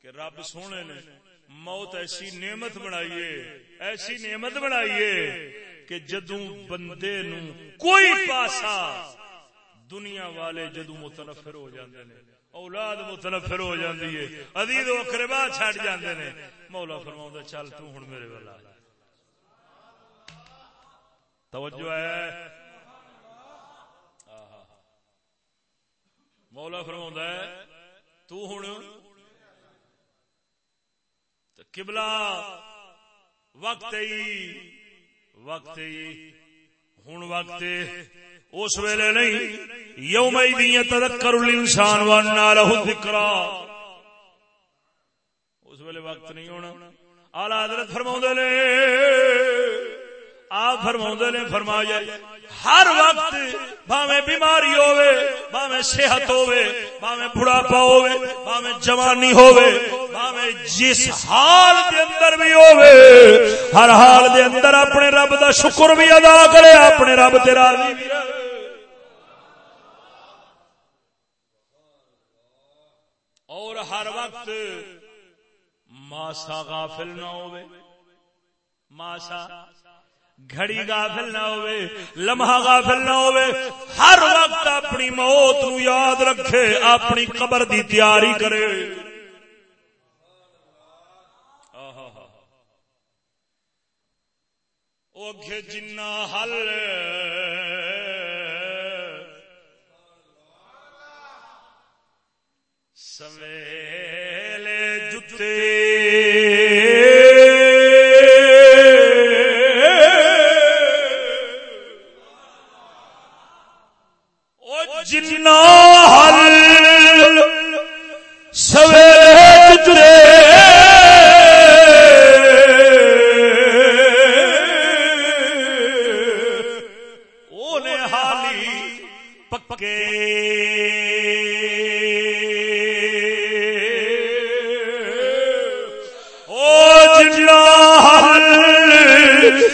کہ رب سونے نے موت ایسی نعمت بنائیے، ایسی نعمت بنائیے کہ جدوں بندے نو کوئی پاسا دنیا والے جدو متنفر ہو جاندے نے۔ اولاد متنفر ہو جاندی ہے. عزیز و اقربا چھڈ جاندے نے. مولا فرماوندا چل تو ہن میرے والا توجہ ہے؟ مولا فرماوندا ہے، تو ہن قبلہ وقت ہی، وقت ہوں وقت اس ویلے نہیں یوم تذکر الانسان وانا له ذکرا اس ویلے وقت نہیں ہونا۔ اعلی حضرت فرماؤں نے، آپ فرما نے، فرمایا، ہر وقت باوے بیماری ہوے باوے صحت ہوے باوے بڑھاپا ہوے باوے جوانی ہوے باوے جس حال دے اندر بھی ہوے ہر حال دے اندر اپنے رب دا شکر بھی ادا کرے، اپنے رب تے راضی بھی رہے اور ہر وقت ماسا غافل نہ ہوے ماسا گھڑی غافل نہ ہوئے، لمحہ غافل نہ ہوئے۔ ہر وقت اپنی موت نو یاد رکھے، اپنی قبر دی تیاری کرے۔ جنا حل سویلے جتے۔ جنا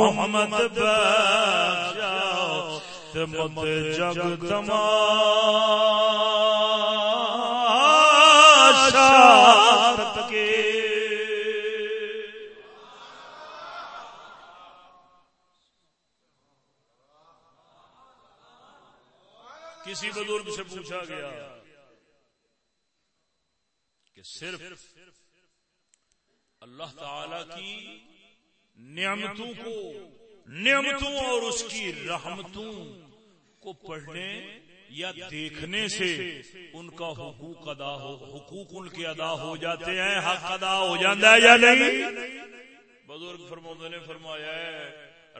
محمد مت جگ تماشا کسی بزرگ سے پوچھا گیا کہ صرف اللہ تعالی کی نعمتوں کو، نعمتوں اور اس کی رحمتوں کو پڑھنے یا دیکھنے سے ان کا حقوق ادا ہو، حقوق ان کے ادا ہو جاتے ہیں، حق ادا ہو جاتا ہے یا نہیں؟ بزرگ فرمود نے فرمایا ہے،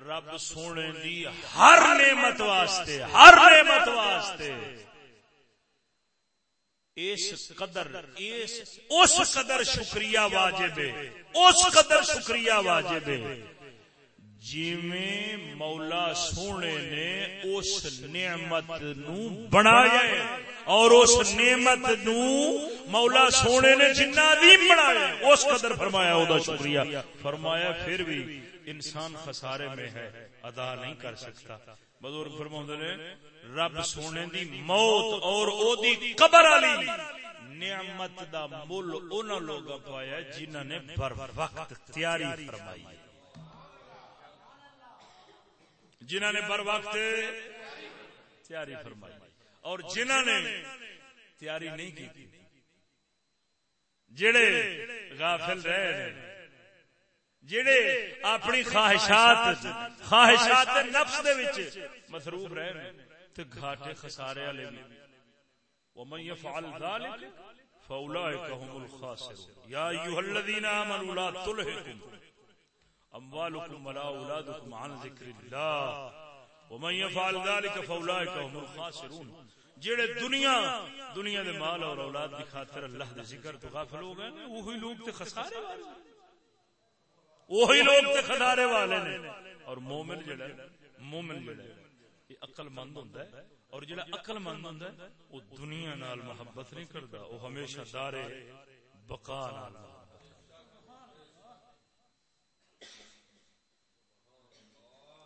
رب سونے دی ہر نعمت واسطے، ہر نعمت واسطے اس قدر اس اس قدر شکریہ واجب ہے۔ اس قدر شکریہ واجب ہے۔ میں مولا سونے نے اس نعمت نو بنایا اور اس نعمت نو مولا سونے نے جنہ بھی بنایا اس قدر فرمایا او دا شکریہ فرمایا پھر بھی انسان خسارے میں ہے ادا نہیں کر سکتا۔ بزرگ فرما نے، رب سونے دی موت اور او دی قبر علی نعمت دا مل ان لوگ پایا جنہوں نے بر وقت تیاری فرمائی جنہوں نے بر وقت تیاری فرمائی اور جنہوں نے تیاری نہیں کی۔ جڑے غافل رہے جڑے اپنی خواہشات خواہشات نفس دے وچ مصروف رہے تے گھاٹے خسارے والے بھی ومن يفعل ذلك فاولئك هم الخاسرون۔ يا ايها الذين امنوا لا تلهكم اموالكم ولا اولادكم عن ذكر الله ومن يفعل ذلك فاولئك هم الخاسرون۔ جڑے دنیا دنیا دے مال اور اولاد دی خاطر اللہ دے ذکر تو غافل ہو گئے وہی لوگ تے خسارے والے۔ وہی لوگ تے خدارے والے نے۔ اور مومن جڑا مومن جڑا یہ عقل مند ہوندا ہے۔ اور جڑا عقل مند ہوندا ہے وہ دنیا نال محبت نہیں کردا وہ ہمیشہ دارے بقا نال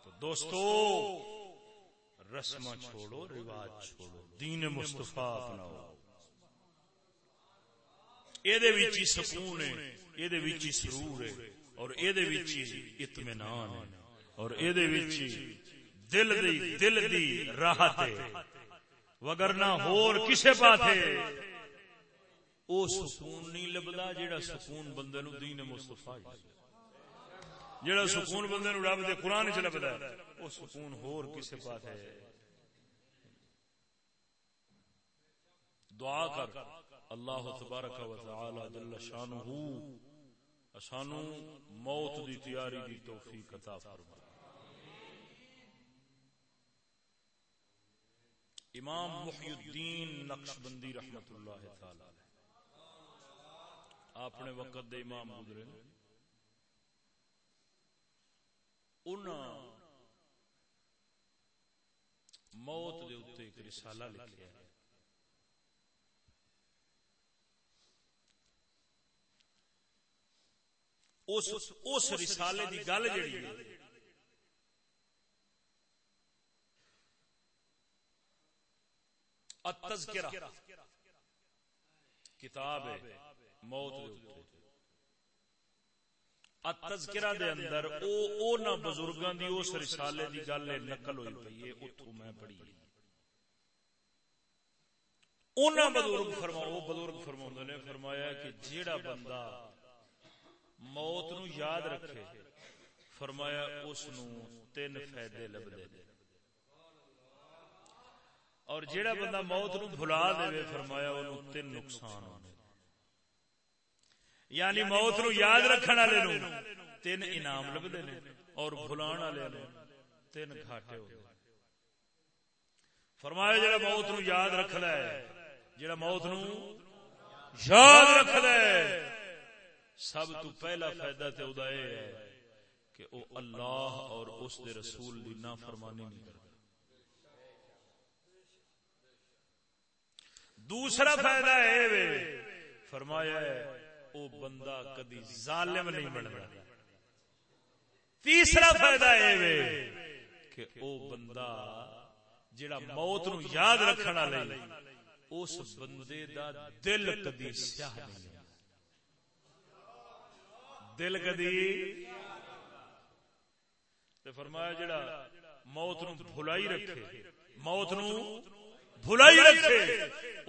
تو دوستو رسم چھوڑو رواج چھوڑو دین مصطفیٰ اپناؤ۔ اے دے وچ سکون ہے۔ اے دے وچ ہے۔ اور اطمینان اور دل دی دل دی راحت وگرنا ہور کسے پاسے او سکون نہیں لبدا جیڑا سکون بندے نو دین مصطفی جیڑا سکون بندے نو رب دے قران وچ لبدا او سکون ہور کسے پاسے دعا کر۔ اللہ تبارک و تعالی جل شانہ سانو موت دی تیاری دی توفیق عطا فرما۔ امام محی الدین نقش بندی رحمت اللہ تعالی۔ اپنے وقت دے امام گزرے۔ موت دے اتنے ایک رسالہ لکھا ہے۔ اس اس رسالے دی گل جڑی ہے۔ التذکرہ۔ کتاب ہے موت دے اوپر۔ التذکرہ دے اندر او او نہ بزرگاں دی اس رسالے دی گل نقل ہوئی پئی ہے اوتھوں میں پڑھی انہاں بزرگ فرماؤ بزرگ فرماؤندے نے فرمایا کہ جیڑا بندہ موت نو یاد رکھے فرمایا اس نو تین فائدے لبدے اور جیڑا بندہ موت نو بھلا دے فرمایا انو تین نقصان ہونے یعنی موت نو یاد رکھن والے نو تین انعام لبدے نے اور بھلان والے نو تین گھاٹے ہو فرمایا جڑا موت نو یاد رکھ لے جڑا موت نو یاد رکھ لے سب تو پہلا فائدہ تے ادا یہ ہے کہ او اللہ اور اس دے رسول دی نافرمانی نہیں کرتا۔ دوسرا فائدہ ہے وے فرمایا ہے او بندہ کدی ظالم نہیں بنتا تیسرا فائدہ ہے وے کہ او بندہ جڑا موت نو یاد رکھنا لے اس بندے دا دل کدی سیاہ نہیں۔ دل کدی۔ تے فرمایا جڑا موت نو بھلائی رکھے موت نو بھلائی رکھے۔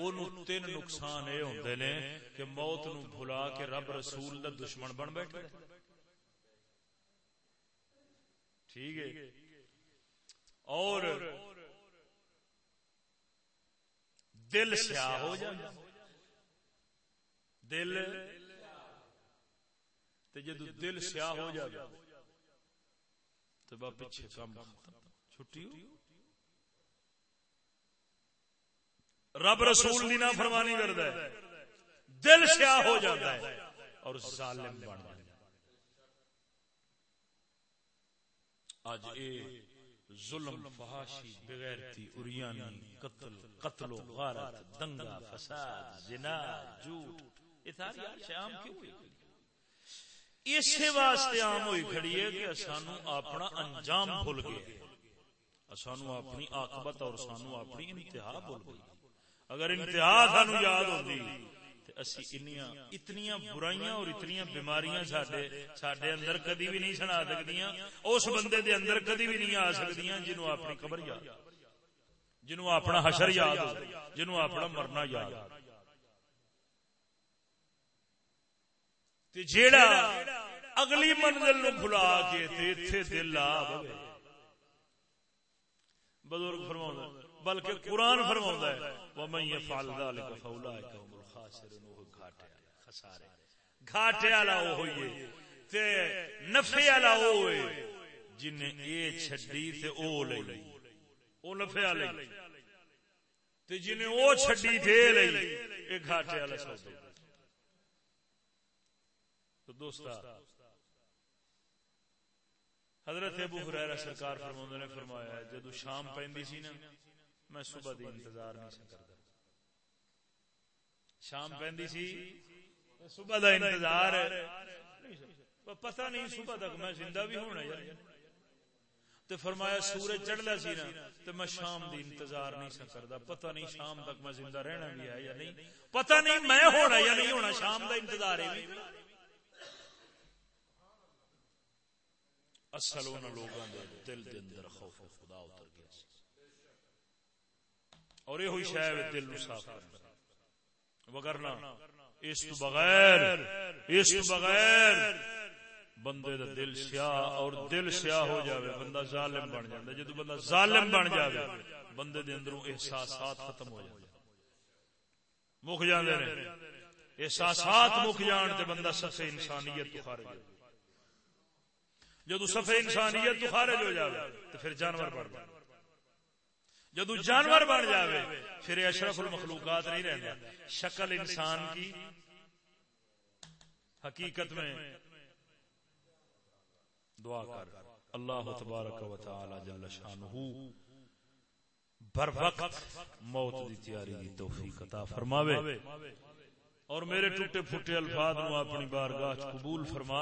اونوں تین نقصان اے ہوندے نے کہ موت نو بھلا کے رب رسول دا دشمن بن بیٹھے۔ ٹھیک ہے۔ اور دل سیاہ ہو جائے دل جدو دل سیاہ ہو جائے تو با پیچھے کام چھٹی ہو؟ رب رسول دی نہ فرمانی کرتا ہے۔ دل سیاہ ہو جاتا ہے اور ظالم بن جاتا ہے آج اے ظلم، فحاشی، بغیرتی اریانی قتل قتل و غارت، دنگا، فساد، زنا، جھوٹ، یہ ساری شام کیوں ہوئی۔ اسی واسطے عام ہوئی کھڑی ہے کہ سانو اپنا انجام بھول گئے۔ سانو اپنی عاقبت اور سانو اپنی انتہا بھول گئی۔ اگر انتہا سانو یاد ہوتی اتنی برائیاں اور اتنی بیماریاں سڈے اندر کدی بھی نہیں سنا سکتی اس بندے دے اندر کدی بھی نہیں آ سکتی جنہوں اپنی قبر یاد جنہوں اپنا حشر یاد جنہوں اپنا مرنا یاد جیڑا اگلی منزل نو بھلا کے دل آ بزرگ فرما بلکہ قرآن فرما ہے، وَمَن يَفْعَلْ ذَلِكَ فَأُولَٰئِكَ هُمُ الْخَاسِرُونَ گھاٹے خسارے۔ گھاٹے والا وہ ہوئیے تے نفع والا وہ ہوئے جن اے چھڈی تے او لئی۔ او نفع والا تے جن او چھڈی تے لئی، اے گھاٹے والا سودا۔ تو دوستا۔ حضرت ابو حریرہ سرکار فرماندے نے فرمایا ہے، جدو شام پیندی سی نا، میں صبح دی انتظار نہیں کرتا۔ شام پیندی سی صبح دا انتظار پتہ نہیں صبح تک میں زندہ بھی ہونا یار تے فرمایا، سورج چڑھدا سی نا تے میں شام دی انتظار نہیں سا کردا پتہ نہیں شام تک میں زندہ رہنا بھی ہے یا نہیں۔ پتہ نہیں میں ہونا یا نہیں ہونا، شام دا انتظار ہے اصل ان لوگوں دے دل دے اندر خوف خدا اتر گیا۔ اور یہ ہوئی شاید دل نو صاف کرنا۔ وگرنا اس تو بغیر، اس تو بغیر بندے دا دل سیاہ اور دل سیاہ ہو جاوے، بندہ ظالم بن جاندا جدو بندہ ظالم بن جاوے، بندے دے اندروں احساسات ختم ہو جاندے مک جاندے نے، احساسات مک جان تے بندہ سفے انسانیت تو خارج ہو جاتا جدو سفے انسانیت تو خارج ہو جاوے تو پھر جانور بن جائے جدو جانور بن جاوے پھر اشرف المخلوقات نہیں رہتا شکل انسان کی حقیقت میں دعا کر۔ اللہ تبارک و تعالی جل شانہ بر وقت موت دی تیاری دی توفیق عطا فرماوے۔ اور میرے ٹوٹے پھوٹے الفاظ نو اپنی بارگاہ قبول فرما۔